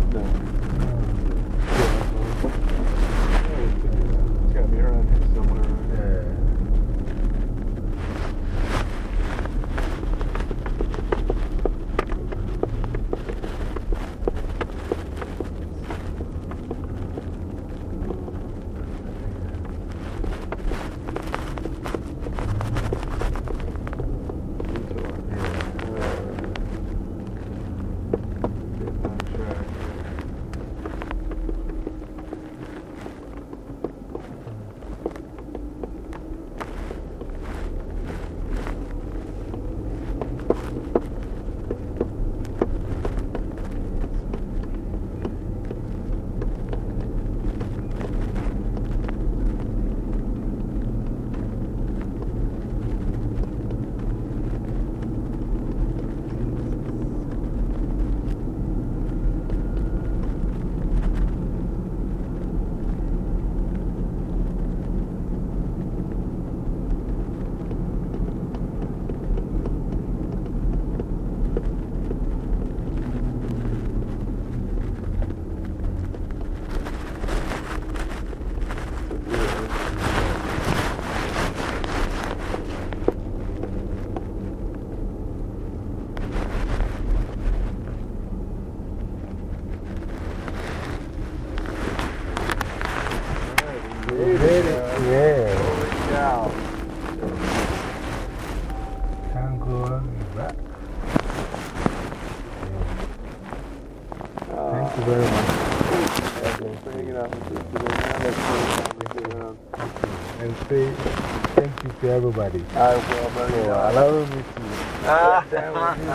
Everybody I will, buddy. for allowing me to Ah. sit down you.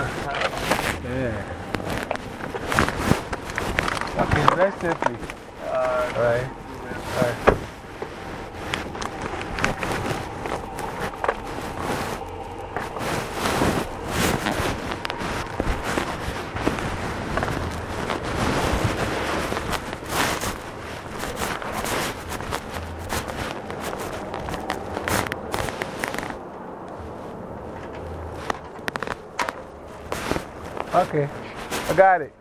Yeah. Okay, rest safely. Uh, All right. All right. Okay, I got it.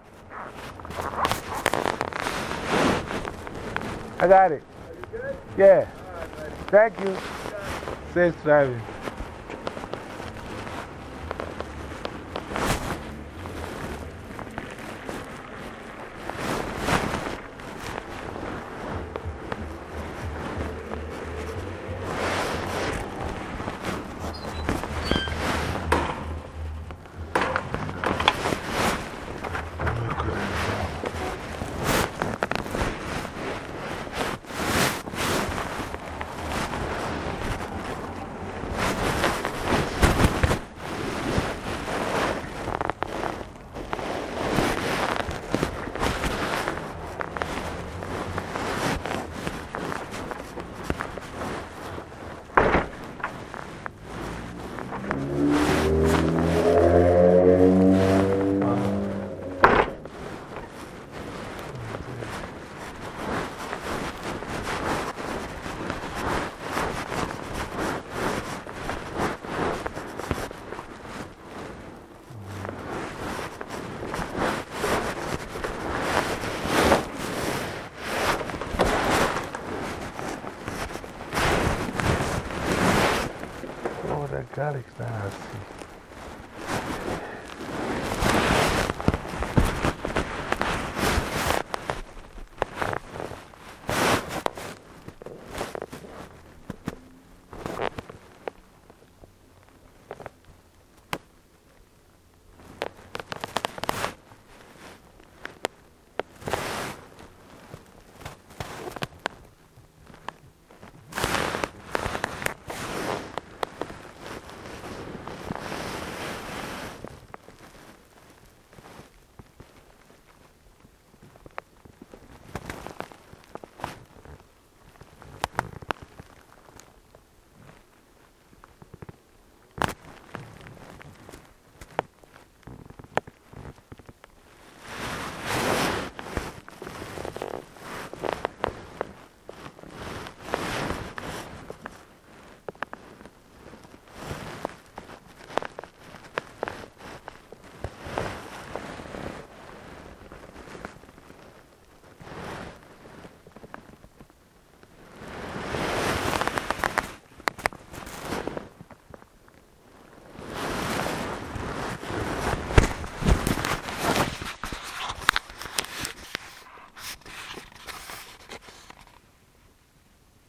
I got it. Yeah. Thank you. Safe driving.